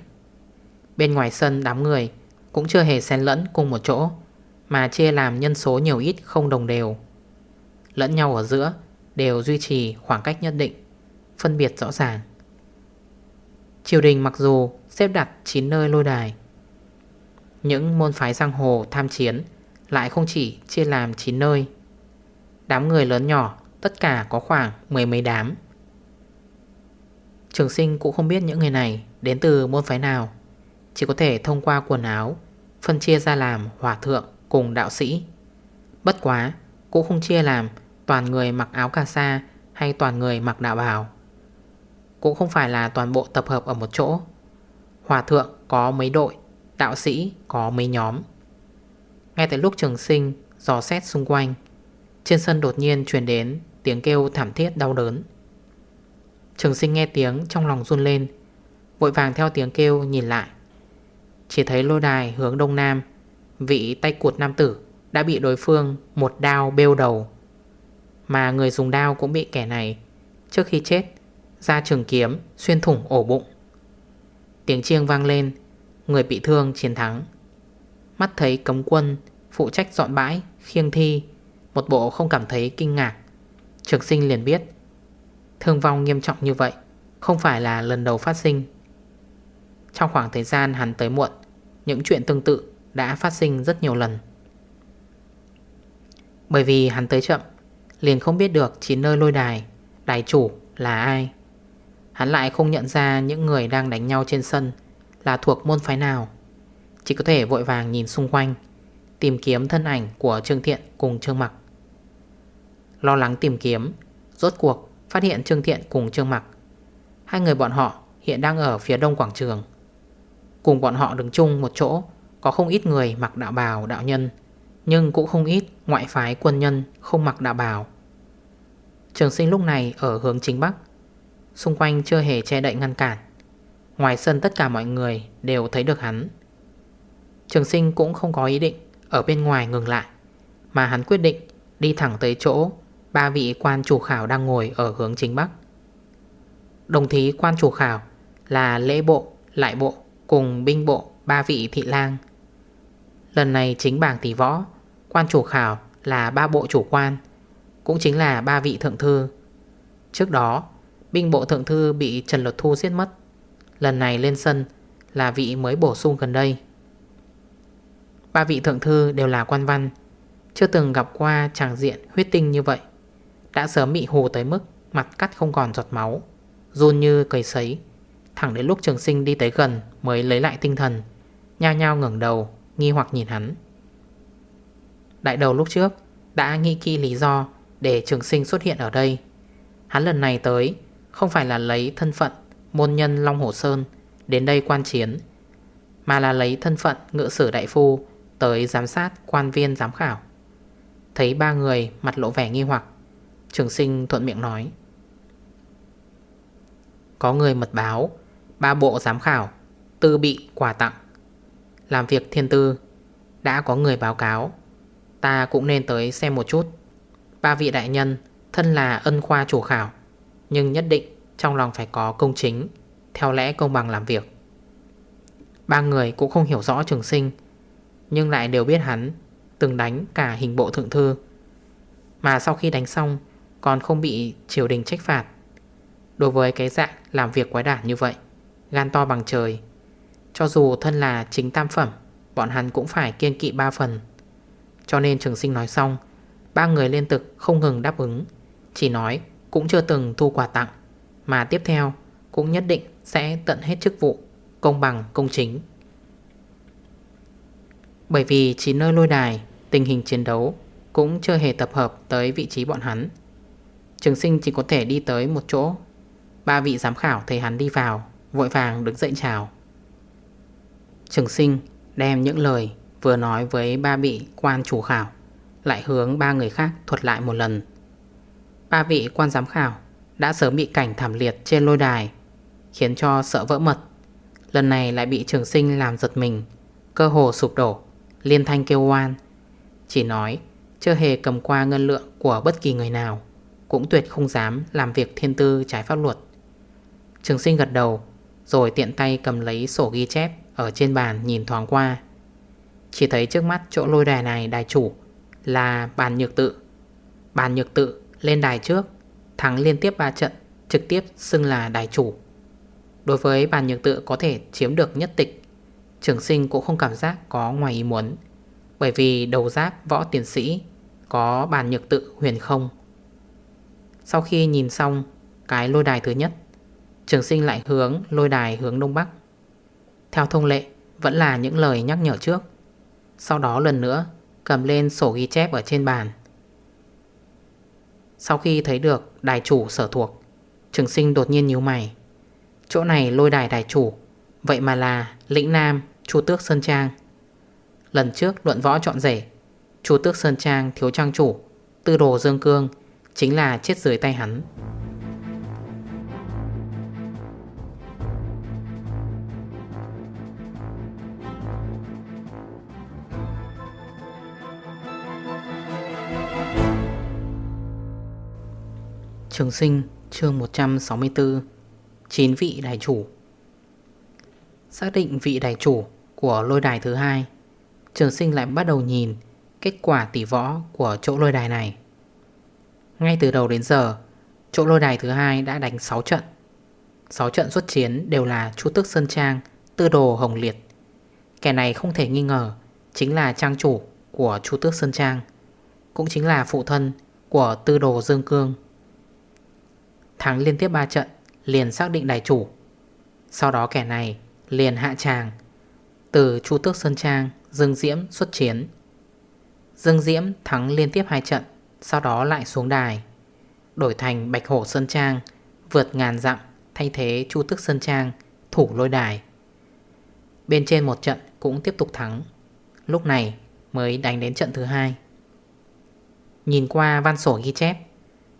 Bên ngoài sân đám người Cũng chưa hề xen lẫn cùng một chỗ. Mà chia làm nhân số nhiều ít không đồng đều. Lẫn nhau ở giữa Đều duy trì khoảng cách nhất định, Phân biệt rõ ràng. Triều đình mặc dù xếp đặt 9 nơi lôi đài, Những môn phái giang hồ tham chiến Lại không chỉ chia làm 9 nơi. Đám người lớn nhỏ, Tất cả có khoảng mười mấy đám. Trường sinh cũng không biết những người này Đến từ môn phái nào, Chỉ có thể thông qua quần áo, Phân chia ra làm hòa thượng cùng đạo sĩ. Bất quá Cũng không chia làm toàn người mặc áo cà sa Hay toàn người mặc đạo bào. Cũng không phải là toàn bộ tập hợp ở một chỗ. Hòa thượng có mấy đội, Đạo sĩ có mấy nhóm. Ngay tại lúc trường sinh, Dò xét xung quanh, Trên sân đột nhiên truyền đến Tiếng kêu thảm thiết đau đớn. Trường sinh nghe tiếng trong lòng run lên, Vội vàng theo tiếng kêu nhìn lại. Chỉ thấy lôi đài hướng đông nam Vị tay cuột nam tử Đã bị đối phương một đao bêu đầu. Mà người dùng đao cũng bị kẻ này Trước khi chết Ra trường kiếm xuyên thủng ổ bụng. Tiếng chiêng vang lên Người bị thương chiến thắng. Mắt thấy cấm quân Phụ trách dọn bãi, khiêng thi Một bộ không cảm thấy kinh ngạc. Trường sinh liền biết Thương vong nghiêm trọng như vậy Không phải là lần đầu phát sinh. Trong khoảng thời gian hắn tới muộn Những chuyện tương tự đã phát sinh rất nhiều lần. Bởi vì hắn tới chậm, Liền không biết được chỉ nơi lôi đài Đài chủ là ai. Hắn lại không nhận ra những người đang đánh nhau trên sân Là thuộc môn phái nào. Chỉ có thể vội vàng nhìn xung quanh, Tìm kiếm thân ảnh của Trương Thiện cùng Trương Mặc. Lo lắng tìm kiếm, Rốt cuộc Phát hiện Trương Thiện cùng Trương Mặc. Hai người bọn họ hiện đang ở phía đông quảng trường. Cùng bọn họ đứng chung một chỗ có không ít người mặc đạo bào đạo nhân Nhưng cũng không ít ngoại phái quân nhân không mặc đạo bào. Trường sinh lúc này ở hướng chính bắc Xung quanh chưa hề che đậy ngăn cản. Ngoài sân tất cả mọi người đều thấy được hắn. Trường sinh cũng không có ý định Ở bên ngoài ngừng lại Mà hắn quyết định đi thẳng tới chỗ Ba vị quan chủ khảo đang ngồi ở hướng chính bắc. Đồng thí quan chủ khảo là lễ bộ, lại bộ cùng binh bộ ba vị thị lang Lần này chính bảng tỷ võ, Quan chủ khảo là ba bộ chủ quan, Cũng chính là ba vị thượng thư. Trước đó, Binh bộ thượng thư bị Trần Luật Thu giết mất. Lần này lên sân Là vị mới bổ sung gần đây. Ba vị thượng thư đều là quan văn, Chưa từng gặp qua tràng diện huyết tinh như vậy. Đã sớm bị hù tới mức Mặt cắt không còn giọt máu, Run như cầy sấy. Thẳng đến lúc trường sinh đi tới gần Mới lấy lại tinh thần, Nhao nhao ngẩn đầu Nghi hoặc nhìn hắn. Đại đầu lúc trước Đã nghĩ kỹ lý do Để trường sinh xuất hiện ở đây. Hắn lần này tới Không phải là lấy thân phận Môn nhân Long Hồ Sơn Đến đây quan chiến, Mà là lấy thân phận ngự sử đại phu Tới giám sát quan viên giám khảo. Thấy ba người mặt lộ vẻ nghi hoặc, Trường sinh thuận miệng nói, Có người mật báo, Ba bộ giám khảo tư bị quà tặng. Làm việc thiên tư. Đã có người báo cáo, Ta cũng nên tới xem một chút. Ba vị đại nhân Thân là ân khoa chủ khảo, Nhưng nhất định trong lòng phải có công chính, Theo lẽ công bằng làm việc. Ba người cũng không hiểu rõ trường sinh, Nhưng lại đều biết hắn Từng đánh cả hình bộ thượng thư. Mà sau khi đánh xong, Còn không bị triều đình trách phạt. Đối với cái dạng làm việc quái đản như vậy, Gan to bằng trời cho dù thân là chính tam phẩm, Bọn hắn cũng phải kiên kỵ ba phần. Cho nên trường sinh nói xong, Ba người liên tục không ngừng đáp ứng. Chỉ nói cũng chưa từng thu quà tặng, Mà tiếp theo cũng nhất định sẽ tận hết chức vụ, Công bằng, công chính. Bởi vì chỉ nơi lôi đài, Tình hình chiến đấu Cũng chưa hề tập hợp tới vị trí bọn hắn. Trường sinh chỉ có thể đi tới một chỗ. Ba vị giám khảo thấy hắn đi vào, Vội vàng đứng dậy chào. Trường sinh đem những lời Vừa nói với ba vị quan chủ khảo, Lại hướng ba người khác thuật lại một lần. Ba vị quan giám khảo Đã sớm bị cảnh thảm liệt trên lôi đài, Khiến cho sợ vỡ mật. Lần này lại bị trường sinh làm giật mình, Cơ hồ sụp đổ, Liên thanh kêu oan. Chỉ nói chưa hề cầm qua ngân lượng của bất kỳ người nào, Cũng tuyệt không dám làm việc thiên tư trái pháp luật. Trường sinh gật đầu, Rồi tiện tay cầm lấy sổ ghi chép. Ở trên bàn nhìn thoáng qua. Chỉ thấy trước mắt chỗ lôi đài này đài chủ Là bàn nhược tự. Bàn nhược tự lên đài trước, Thắng liên tiếp 3 trận, Trực tiếp xưng là đài chủ. Đối với bàn nhược tự có thể chiếm được nhất tịch, Trường sinh cũng không cảm giác có ngoài ý muốn. Bởi vì đầu giáp võ tiến sĩ Có bàn nhược tự huyền không. Sau khi nhìn xong Cái lôi đài thứ nhất, Trường sinh lại hướng lôi đài hướng đông bắc. Theo thông lệ, Vẫn là những lời nhắc nhở trước. Sau đó lần nữa, Cầm lên sổ ghi chép ở trên bàn. Sau khi thấy được đài chủ sở thuộc, Trường sinh đột nhiên nhíu mày. Chỗ này lôi đài đài chủ, Vậy mà là lĩnh nam, Chu Tước Sơn Trang. Lần trước luận võ chọn rể, Chu Tước Sơn Trang thiếu trang chủ, Tư đồ Dương Cương Chính là chết dưới tay hắn. Trường sinh, chương 164 9 vị đại chủ. Xác định vị đại chủ của lôi đài thứ hai, Trường sinh lại bắt đầu nhìn kết quả tỷ võ của chỗ lôi đài này. Ngay từ đầu đến giờ, Chỗ lôi đài thứ hai đã đánh 6 trận. 6 trận xuất chiến đều là Chu Tức Sơn Trang, Tư Đồ Hồng Liệt. Kẻ này không thể nghi ngờ Chính là trang chủ của Chu Tước Sơn Trang, Cũng chính là phụ thân của Tư Đồ Dương Cương. Thắng liên tiếp 3 trận, Liền xác định đài chủ. Sau đó kẻ này liền hạ tràng. Từ Chu Tước Sơn Trang, Dương Diễm xuất chiến. Dương Diễm thắng liên tiếp hai trận, Sau đó lại xuống đài. Đổi thành Bạch Hổ Sơn Trang, Vượt ngàn dặm, Thay thế Chu Tước Sơn Trang, Thủ lôi đài. Bên trên một trận cũng tiếp tục thắng. Lúc này mới đánh đến trận thứ hai. Nhìn qua văn sổ ghi chép,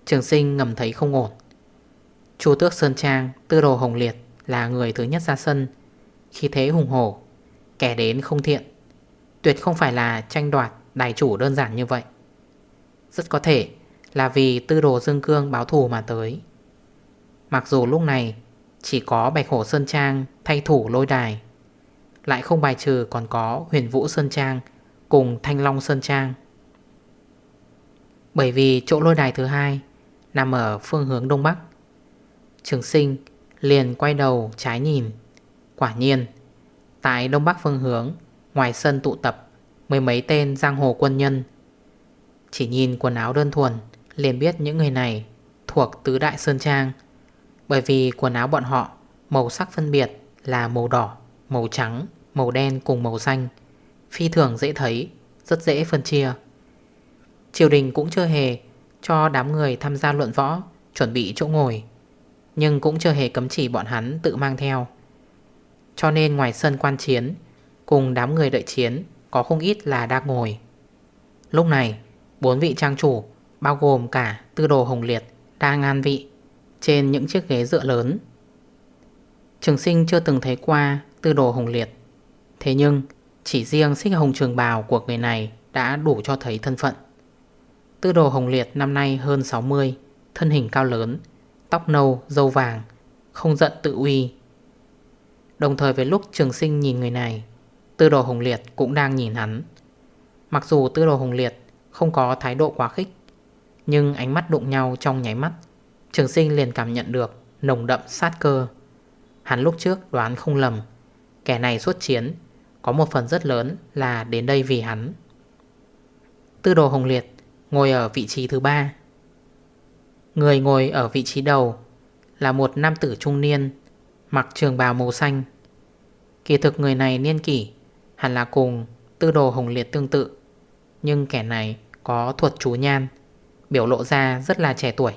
Trường sinh ngầm thấy không ổn. Chu Tước Sơn Trang, Tư Đồ Hồng Liệt là người thứ nhất ra sân. Khi thế hùng hổ, Kẻ đến không thiện. Tuyệt không phải là tranh đoạt đài chủ đơn giản như vậy. Rất có thể là vì tư đồ Dương Cương báo thù mà tới. Mặc dù lúc này chỉ có Bạch Hổ Sơn Trang thay thủ lôi đài, Lại không bài trừ còn có huyền Vũ Sơn Trang cùng Thanh Long Sơn Trang. Bởi vì chỗ lôi đài thứ hai nằm ở phương hướng Đông Bắc. Trường sinh liền quay đầu trái nhìn. Quả nhiên Tại đông bắc phương hướng Ngoài sân tụ tập Mười mấy tên giang hồ quân nhân. Chỉ nhìn quần áo đơn thuần Liền biết những người này Thuộc tứ đại sơn trang. Bởi vì quần áo bọn họ Màu sắc phân biệt là màu đỏ Màu trắng, màu đen cùng màu xanh. Phi thường dễ thấy Rất dễ phân chia. Triều đình cũng chưa hề Cho đám người tham gia luận võ Chuẩn bị chỗ ngồi nhưng cũng chưa hề cấm chỉ bọn hắn tự mang theo. Cho nên ngoài sân quan chiến, Cùng đám người đợi chiến, Có không ít là đang ngồi. Lúc này, Bốn vị trang chủ, Bao gồm cả tư đồ hồng liệt Đang an vị, Trên những chiếc ghế dựa lớn. Trường sinh chưa từng thấy qua tư đồ hồng liệt. Thế nhưng, chỉ riêng xích hồng trường bào của người này đã đủ cho thấy thân phận. Tư đồ hồng liệt năm nay hơn 60 Thân hình cao lớn Tóc nâu, dâu vàng Không giận tự uy. Đồng thời với lúc trường sinh nhìn người này Tư đồ hồng liệt cũng đang nhìn hắn. Mặc dù tư đồ hồng liệt Không có thái độ quá khích Nhưng ánh mắt đụng nhau trong nháy mắt Trường sinh liền cảm nhận được Nồng đậm sát cơ. Hắn lúc trước đoán không lầm Kẻ này xuất chiến Có một phần rất lớn là đến đây vì hắn. Tư đồ hồng liệt Ngồi ở vị trí thứ ba. Người ngồi ở vị trí đầu Là một nam tử trung niên, Mặc trường bào màu xanh. Kỳ thực người này niên kỷ Hẳn là cùng tư đồ hồng liệt tương tự, Nhưng kẻ này có thuật chú nhan, Biểu lộ ra rất là trẻ tuổi.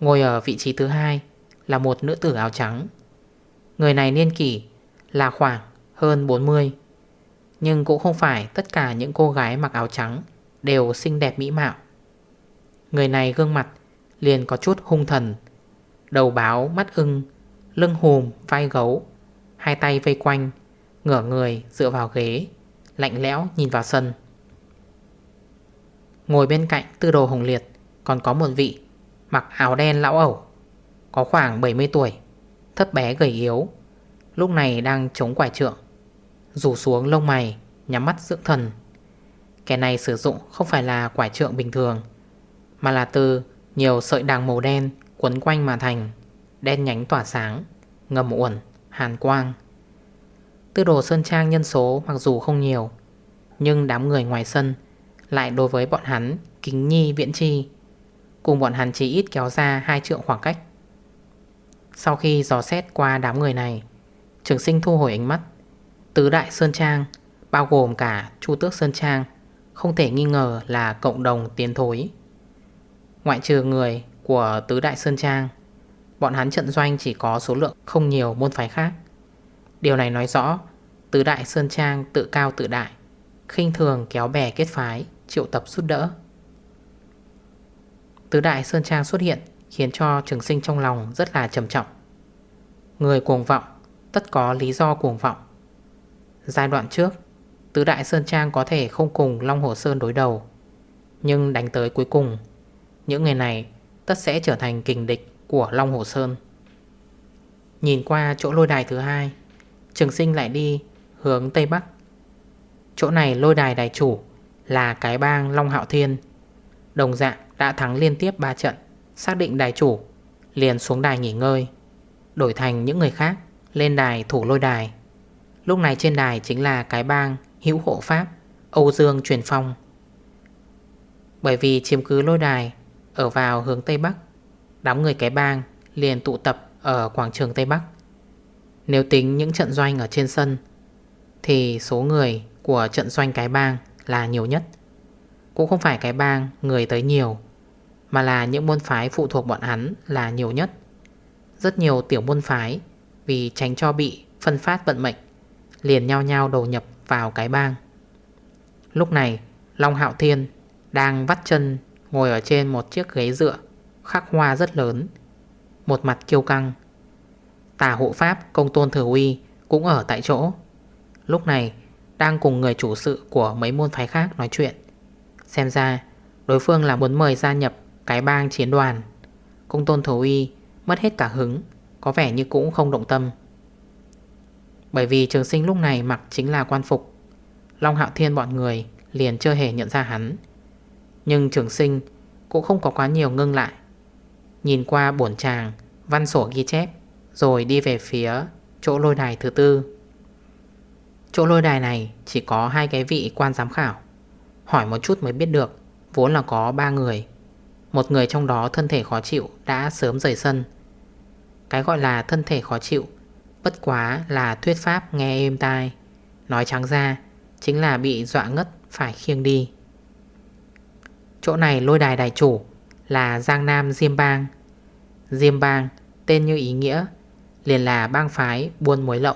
Ngồi ở vị trí thứ hai Là một nữ tử áo trắng. Người này niên kỷ là khoảng hơn 40 Nhưng cũng không phải tất cả những cô gái mặc áo trắng Đều xinh đẹp mỹ mạo. Người này gương mặt liền có chút hung thần. Đầu báo mắt ưng, Lưng hùm, vai gấu, Hai tay vây quanh, Ngửa người dựa vào ghế, Lạnh lẽo nhìn vào sân. Ngồi bên cạnh tư đồ hồng liệt Còn có một vị Mặc áo đen lão ẩu, Có khoảng 70 tuổi, Thấp bé gầy yếu, Lúc này đang chống quải trượng, Rủ xuống lông mày, Nhắm mắt dưỡng thần. Kẻ này sử dụng không phải là quải trượng bình thường mà là từ nhiều sợi đằng màu đen Quấn quanh mà thành Đen nhánh tỏa sáng Ngầm uẩn, hàn quang. Tư đồ Sơn Trang nhân số mặc dù không nhiều Nhưng đám người ngoài sân Lại đối với bọn hắn kính nhi viễn chi Cùng bọn hắn chỉ ít kéo ra hai trượng khoảng cách. Sau khi dò xét qua đám người này Trường sinh thu hồi ánh mắt. Tứ Đại Sơn Trang Bao gồm cả Chu Tước Sơn Trang Không thể nghi ngờ là cộng đồng tiến thối. Ngoại trừ người của Tứ Đại Sơn Trang, Bọn hắn trận doanh chỉ có số lượng không nhiều môn phái khác. Điều này nói rõ Tứ Đại Sơn Trang tự cao tự đại, khinh thường kéo bè kết phái, Triệu tập giúp đỡ. Tứ Đại Sơn Trang xuất hiện Khiến cho trường sinh trong lòng rất là trầm trọng. Người cuồng vọng, Tất có lý do cuồng vọng. Giai đoạn trước, Tứ Đại Sơn Trang có thể không cùng Long Hồ Sơn đối đầu, Nhưng đánh tới cuối cùng những người này, tất sẽ trở thành kình địch của Long Hồ Sơn. Nhìn qua chỗ lôi đài thứ hai, Trường sinh lại đi hướng Tây Bắc. Chỗ này lôi đài đài chủ là cái bang Long Hạo Thiên. Đồng dạng đã thắng liên tiếp 3 trận, Xác định đài chủ, Liền xuống đài nghỉ ngơi, Đổi thành những người khác Lên đài thủ lôi đài. Lúc này trên đài chính là cái bang hữu hộ Pháp, Âu Dương truyền phong. Bởi vì chiếm cứ lôi đài ở vào hướng Tây Bắc. Đám người cái bang liền tụ tập Ở quảng trường Tây Bắc. Nếu tính những trận doanh ở trên sân, Thì số người của trận doanh cái bang là nhiều nhất. Cũng không phải cái bang người tới nhiều, Mà là những môn phái phụ thuộc bọn hắn là nhiều nhất. Rất nhiều tiểu môn phái, Vì tránh cho bị phân phát vận mệnh, Liền nhau nhau đầu nhập vào cái bang. Lúc này, Long Hạo Thiên đang vắt chân ngồi ở trên một chiếc ghế dựa, Khắc hoa rất lớn, Một mặt kiêu căng. Tả hộ pháp, công tôn thừa uy Cũng ở tại chỗ. Lúc này, đang cùng người chủ sự Của mấy môn phái khác nói chuyện. Xem ra, đối phương là muốn mời gia nhập Cái bang chiến đoàn. Công tôn thừa uy mất hết cả hứng, Có vẻ như cũng không động tâm. Bởi vì trường sinh lúc này mặc chính là quan phục, Long Hạo Thiên bọn người liền chưa hề nhận ra hắn. Nhưng trường sinh cũng không có quá nhiều ngưng lại. Nhìn qua bổn tràng Văn sổ ghi chép, Rồi đi về phía chỗ lôi đài thứ tư. Chỗ lôi đài này chỉ có hai cái vị quan giám khảo. Hỏi một chút mới biết được, Vốn là có ba người. Một người trong đó thân thể khó chịu Đã sớm rời sân. Cái gọi là thân thể khó chịu, Bất quá là thuyết pháp nghe êm tai. Nói trắng ra, Chính là bị dọa ngất phải khiêng đi. Chỗ này lôi đài đài chủ là Giang Nam Diêm Bang. Diêm Bang, tên như ý nghĩa, liền là bang phái buôn muối lậu.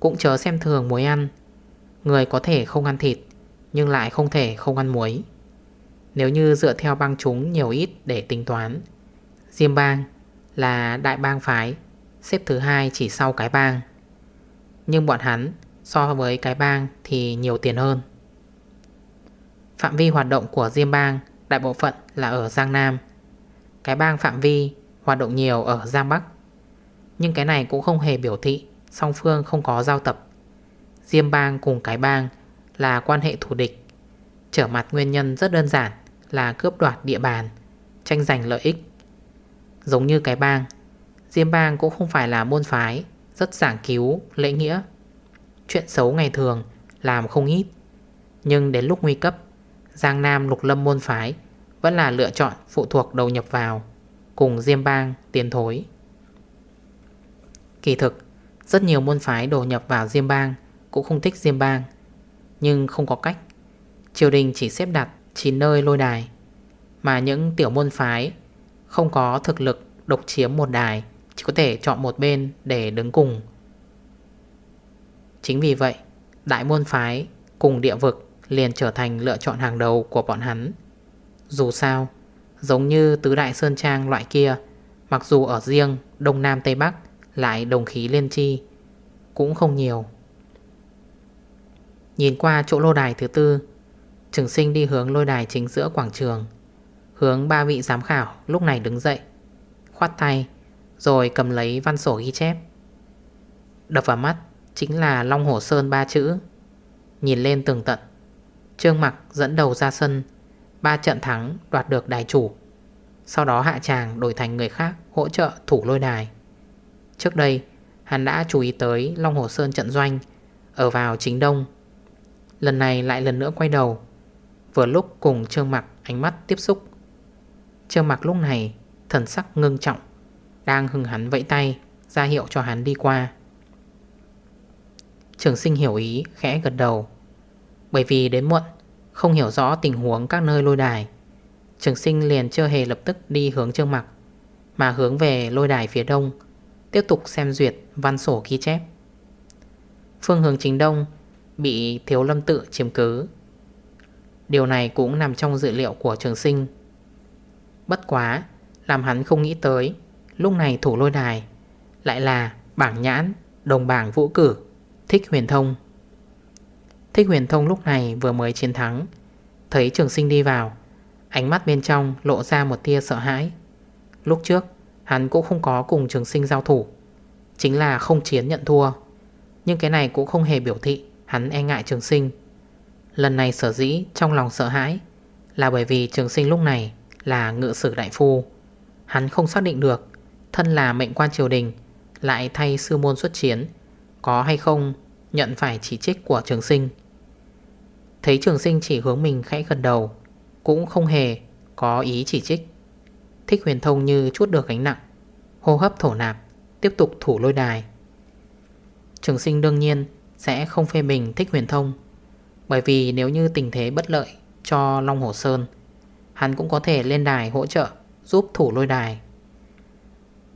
Cũng chớ xem thường muối ăn. Người có thể không ăn thịt, Nhưng lại không thể không ăn muối. Nếu như dựa theo bang chúng nhiều ít để tính toán, Diêm Bang là đại bang phái, Xếp thứ hai chỉ sau cái bang. Nhưng bọn hắn so với cái bang thì nhiều tiền hơn. Phạm vi hoạt động của Diêm bang đại bộ phận là ở Giang Nam. Cái bang phạm vi hoạt động nhiều ở Giang Bắc. Nhưng cái này cũng không hề biểu thị Song phương không có giao tập. Diêm bang cùng cái bang là quan hệ thù địch. Trở mặt nguyên nhân rất đơn giản là cướp đoạt địa bàn Tranh giành lợi ích. Giống như cái bang Diêm bang cũng không phải là môn phái Rất giảng cứu, lễ nghĩa. Chuyện xấu ngày thường Làm không ít Nhưng đến lúc nguy cấp Giang Nam lục lâm môn phái, Vẫn là lựa chọn phụ thuộc đầu nhập vào, Cùng Diêm bang tiến thối. Kỳ thực, Rất nhiều môn phái đầu nhập vào Diêm bang Cũng không thích Diêm bang, Nhưng không có cách. Triều đình chỉ xếp đặt 9 nơi lôi đài, Mà những tiểu môn phái Không có thực lực độc chiếm một đài, Chỉ có thể chọn một bên để đứng cùng. Chính vì vậy, Đại môn phái cùng địa vực liền trở thành lựa chọn hàng đầu của bọn hắn. Dù sao, Giống như tứ đại sơn trang loại kia, Mặc dù ở riêng Đông Nam Tây Bắc Lại đồng khí liên chi Cũng không nhiều. Nhìn qua chỗ lô đài thứ tư, Trường sinh đi hướng lôi đài chính giữa quảng trường, Hướng ba vị giám khảo lúc này đứng dậy, Khoát tay, Rồi cầm lấy văn sổ ghi chép. Đập vào mắt Chính là Long Hổ Sơn ba chữ, Nhìn lên tường tận. Trương mặc dẫn đầu ra sân. Ba trận thắng đoạt được đài chủ. Sau đó hạ tràng đổi thành người khác Hỗ trợ thủ lôi đài. Trước đây, hắn đã chú ý tới Long Hồ Sơn trận doanh, Ở vào chính đông. Lần này lại lần nữa quay đầu. Vừa lúc cùng Trương Mặc ánh mắt tiếp xúc. Trương Mặc lúc này Thần sắc ngưng trọng, Đang hưng hắn vẫy tay, ra hiệu cho hắn đi qua. Trường sinh hiểu ý, khẽ gật đầu. Bởi vì đến muộn, Không hiểu rõ tình huống các nơi lôi đài. Trường sinh liền chưa hề lập tức đi hướng Trương Mặc, Mà hướng về lôi đài phía đông, Tiếp tục xem duyệt văn sổ ghi chép. Phương hướng chính đông Bị thiếu lâm tự chiếm cứ. Điều này cũng nằm trong dự liệu của trường sinh. Bất quá, Làm hắn không nghĩ tới, Lúc này thủ lôi đài Lại là bảng nhãn, Đồng bảng vũ cử, Thích huyền thông. Thích huyền thông lúc này vừa mới chiến thắng. Thấy trường sinh đi vào, Ánh mắt bên trong lộ ra một tia sợ hãi. Lúc trước, Hắn cũng không có cùng trường sinh giao thủ, Chính là không chiến nhận thua. Nhưng cái này cũng không hề biểu thị Hắn e ngại trường sinh. Lần này sở dĩ trong lòng sợ hãi Là bởi vì trường sinh lúc này Là ngự sử đại phu. Hắn không xác định được Thân là mệnh quan triều đình Lại thay sư môn xuất chiến, Có hay không nhận phải chỉ trích của trường sinh. Thấy trường sinh chỉ hướng mình khẽ gần đầu, Cũng không hề có ý chỉ trích. Thích huyền thông như chút được gánh nặng, Hô hấp thổ nạp, Tiếp tục thủ lôi đài. Trường sinh đương nhiên Sẽ không phê bình thích huyền thông, Bởi vì nếu như tình thế bất lợi Cho Long Hồ Sơn, Hắn cũng có thể lên đài hỗ trợ Giúp thủ lôi đài.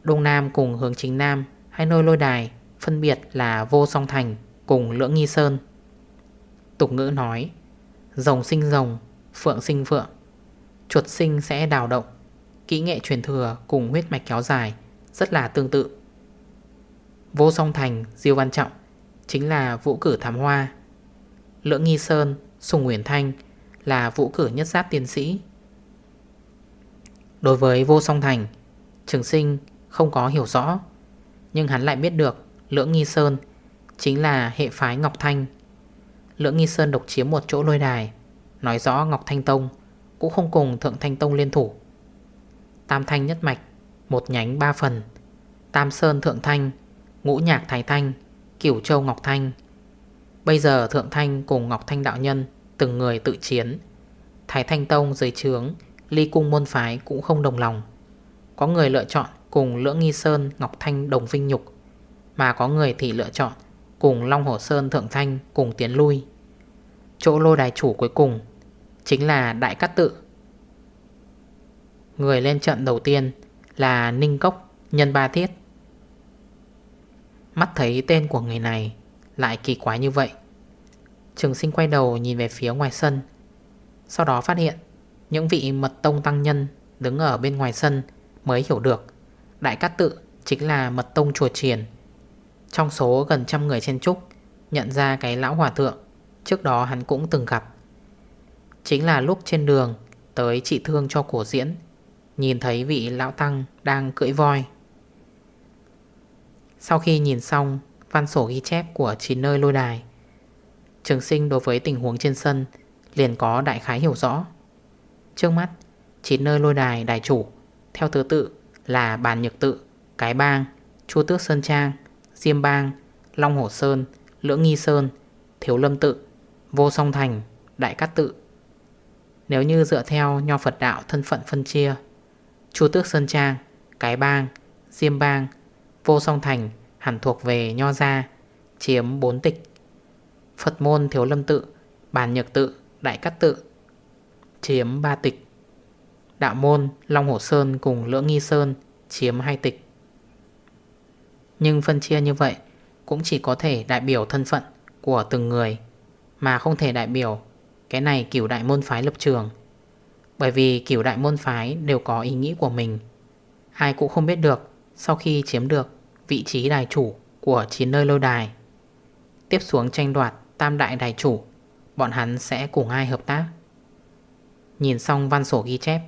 Đông Nam cùng hướng chính Nam Hai nơi lôi đài Phân biệt là Vô Song Thành. Cùng Lưỡng Nghi Sơn. Tục ngữ nói, Rồng sinh rồng, Phượng sinh phượng. Chuột sinh sẽ đào động. Kỹ nghệ truyền thừa cùng huyết mạch kéo dài Rất là tương tự. Vô song thành, Diêu Văn Trọng Chính là vũ cử thám hoa. Lưỡng Nghi Sơn, Sùng Nguyễn Thanh Là vũ cử nhất giáp tiến sĩ. Đối với vô song thành, Trường sinh không có hiểu rõ, Nhưng hắn lại biết được Lưỡng Nghi Sơn Chính là hệ phái Ngọc Thanh. Lưỡng Nghi Sơn độc chiếm một chỗ lôi đài, Nói rõ Ngọc Thanh Tông Cũng không cùng Thượng Thanh Tông liên thủ. Tam Thanh nhất mạch, Một nhánh ba phần. Tam Sơn Thượng Thanh, Ngũ Nhạc Thái Thanh, Cửu Châu Ngọc Thanh. Bây giờ Thượng Thanh cùng Ngọc Thanh Đạo Nhân Từng người tự chiến. Thái Thanh Tông dưới trướng, Ly cung môn phái cũng không đồng lòng. Có người lựa chọn cùng Lưỡng Nghi Sơn, Ngọc Thanh đồng vinh nhục, Mà có người thì lựa chọn Cùng Long Hồ Sơn Thượng Thanh cùng tiến lui. Chỗ lô đài chủ cuối cùng Chính là Đại Cát Tự. Người lên trận đầu tiên là Ninh Cốc Nhân Ba Thiết. Mắt thấy tên của người này Lại kỳ quái như vậy, Trường sinh quay đầu nhìn về phía ngoài sân, Sau đó phát hiện Những vị mật tông tăng nhân Đứng ở bên ngoài sân Mới hiểu được Đại Cát Tự chính là mật tông chùa triển trong số gần trăm người trên trúc Nhận ra cái lão hòa thượng. Trước đó hắn cũng từng gặp. Chính là lúc trên đường Tới trị thương cho cổ diễn, Nhìn thấy vị lão tăng đang cưỡi voi. Sau khi nhìn xong Văn sổ ghi chép của chín nơi lôi đài, Trường sinh đối với tình huống trên sân Liền có đại khái hiểu rõ. Trước mắt, chín nơi lôi đài đài chủ, Theo thứ tự là Bàn Nhược Tự, Cái Bang, Chu Tước Sơn Trang. Diêm Bang, Long Hổ Sơn, Lưỡng Nghi Sơn, Thiếu Lâm Tự, Vô Song Thành, Đại Cát Tự. Nếu như dựa theo nho Phật đạo thân phận phân chia, Chu Tước Sơn Trang, Cái Bang, Diêm Bang, Vô Song Thành hẳn thuộc về nho gia, Chiếm 4 tịch. Phật môn Thiếu Lâm Tự, Bàn Nhược Tự, Đại Cát Tự Chiếm 3 tịch. Đạo môn Long Hổ Sơn cùng Lưỡng Nghi Sơn Chiếm 2 tịch. Nhưng phân chia như vậy Cũng chỉ có thể đại biểu thân phận Của từng người, Mà không thể đại biểu Cái này kiểu đại môn phái lập trường. Bởi vì kiểu đại môn phái Đều có ý nghĩ của mình. Ai cũng không biết được Sau khi chiếm được vị trí đài chủ Của 9 nơi lôi đài. Tiếp xuống tranh đoạt tam đại đài chủ, Bọn hắn sẽ cùng ai hợp tác? Nhìn xong văn sổ ghi chép,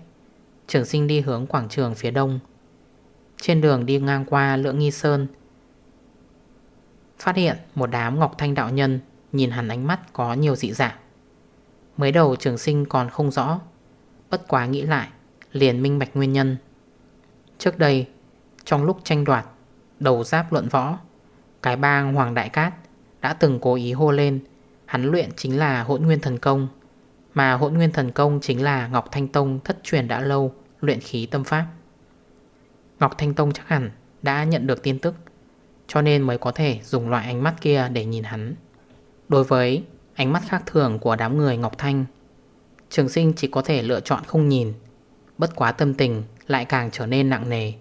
Trường sinh đi hướng quảng trường phía đông. Trên đường đi ngang qua Lưỡng Nghi Sơn Phát hiện một đám ngọc thanh đạo nhân, Nhìn hắn ánh mắt có nhiều dị dạng. Mới đầu trường sinh còn không rõ, Bất quá nghĩ lại, Liền minh bạch nguyên nhân. Trước đây, Trong lúc tranh đoạt, Đầu giáp luận võ, Cái bang Hoàng Đại Cát Đã từng cố ý hô lên, Hắn luyện chính là hỗn nguyên thần công, Mà hỗn nguyên thần công chính là Ngọc Thanh Tông thất truyền đã lâu Luyện khí tâm pháp. Ngọc Thanh Tông chắc hẳn đã nhận được tin tức cho nên mới có thể dùng loại ánh mắt kia để nhìn hắn. Đối với ánh mắt khác thường của đám người Ngọc Thanh, Trường sinh chỉ có thể lựa chọn không nhìn. Bất quá tâm tình lại càng trở nên nặng nề.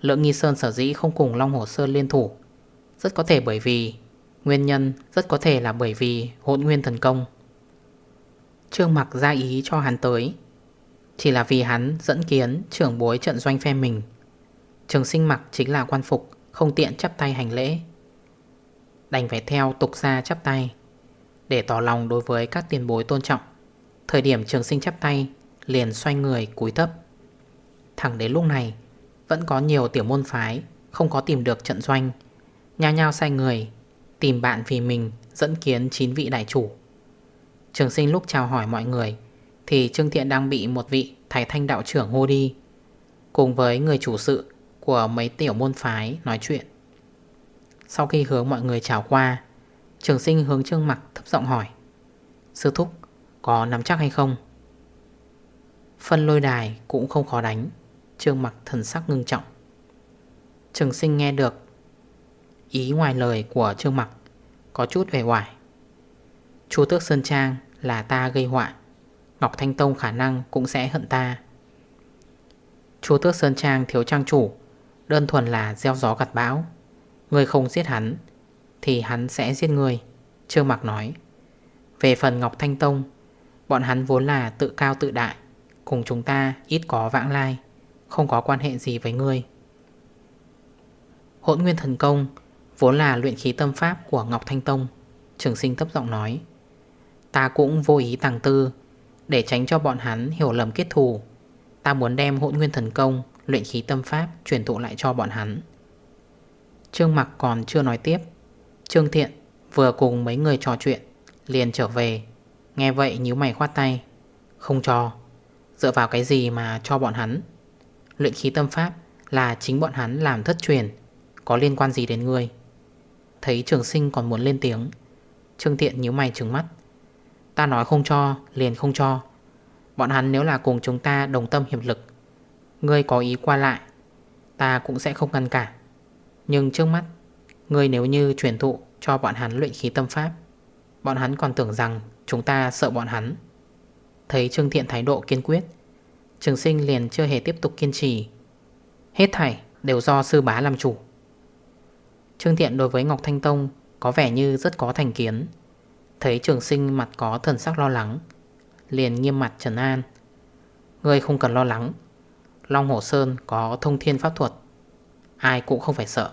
Lượng Nghi Sơn sở dĩ không cùng Long Hồ Sơn liên thủ, Rất có thể bởi vì Nguyên nhân, rất có thể là bởi vì hỗn nguyên thần công. Trương mặc ra ý cho hắn tới, Chỉ là vì hắn dẫn kiến trưởng bối trận doanh phe mình. Trường sinh mặc chính là quan phục. Không tiện chắp tay hành lễ. Đành phải theo tục ra chắp tay, Để tỏ lòng đối với các tiền bối tôn trọng. Thời điểm trường sinh chắp tay, Liền xoay người cúi thấp. Thẳng đến lúc này, Vẫn có nhiều tiểu môn phái Không có tìm được trận doanh. Nhao nhao sai người, Tìm bạn vì mình dẫn kiến 9 vị đại chủ. Trường sinh lúc chào hỏi mọi người, Thì Trương Thiện đang bị một vị Thái thanh đạo trưởng hô đi. Cùng với người chủ sự của mấy tiểu môn phái nói chuyện. Sau khi hướng mọi người chào qua, Trường sinh hướng Trương Mặc thấp giọng hỏi, Sư thúc, có nắm chắc hay không? Phân lôi đài cũng không khó đánh, Trương Mặc thần sắc ngưng trọng. Trường sinh nghe được Ý ngoài lời của Trương Mặc, Có chút vẻ hoài Chú Tước Sơn Trang là ta gây họa, Ngọc Thanh Tông khả năng cũng sẽ hận ta. Chú Tước Sơn Trang thiếu trang chủ Đơn thuần là gieo gió gặt bão. Người không giết hắn, Thì hắn sẽ giết người, Trương Mặc nói. Về phần Ngọc Thanh Tông, Bọn hắn vốn là tự cao tự đại, Cùng chúng ta ít có vãng lai, Không có quan hệ gì với ngươi Hỗn nguyên thần công Vốn là luyện khí tâm pháp của Ngọc Thanh Tông, Trường sinh thấp giọng nói. Ta cũng vô ý tàng tư, Để tránh cho bọn hắn hiểu lầm kết thù. Ta muốn đem hỗn nguyên thần công Luyện khí tâm pháp, truyền thụ lại cho bọn hắn. Trương Mặc còn chưa nói tiếp. Trương Thiện vừa cùng mấy người trò chuyện, Liền trở về. Nghe vậy nhíu mày khoát tay. Không cho. Dựa vào cái gì mà cho bọn hắn? Luyện khí tâm pháp là chính bọn hắn làm thất truyền, Có liên quan gì đến ngươi? Thấy trường sinh còn muốn lên tiếng, Trương Thiện nhíu mày trừng mắt. Ta nói không cho, liền không cho. Bọn hắn nếu là cùng chúng ta đồng tâm hiệp lực Ngươi có ý qua lại, Ta cũng sẽ không ngăn cả Nhưng trước mắt, Ngươi nếu như truyền thụ cho bọn hắn luyện khí tâm pháp, Bọn hắn còn tưởng rằng Chúng ta sợ bọn hắn. Thấy Trương Thiện thái độ kiên quyết, Trường sinh liền chưa hề tiếp tục kiên trì. Hết thảy đều do sư bá làm chủ. Trương Thiện đối với Ngọc Thanh Tông Có vẻ như rất có thành kiến. Thấy trường sinh mặt có thần sắc lo lắng, Liền nghiêm mặt trần an. Ngươi không cần lo lắng Long Hồ Sơn có thông thiên pháp thuật Ai cũng không phải sợ.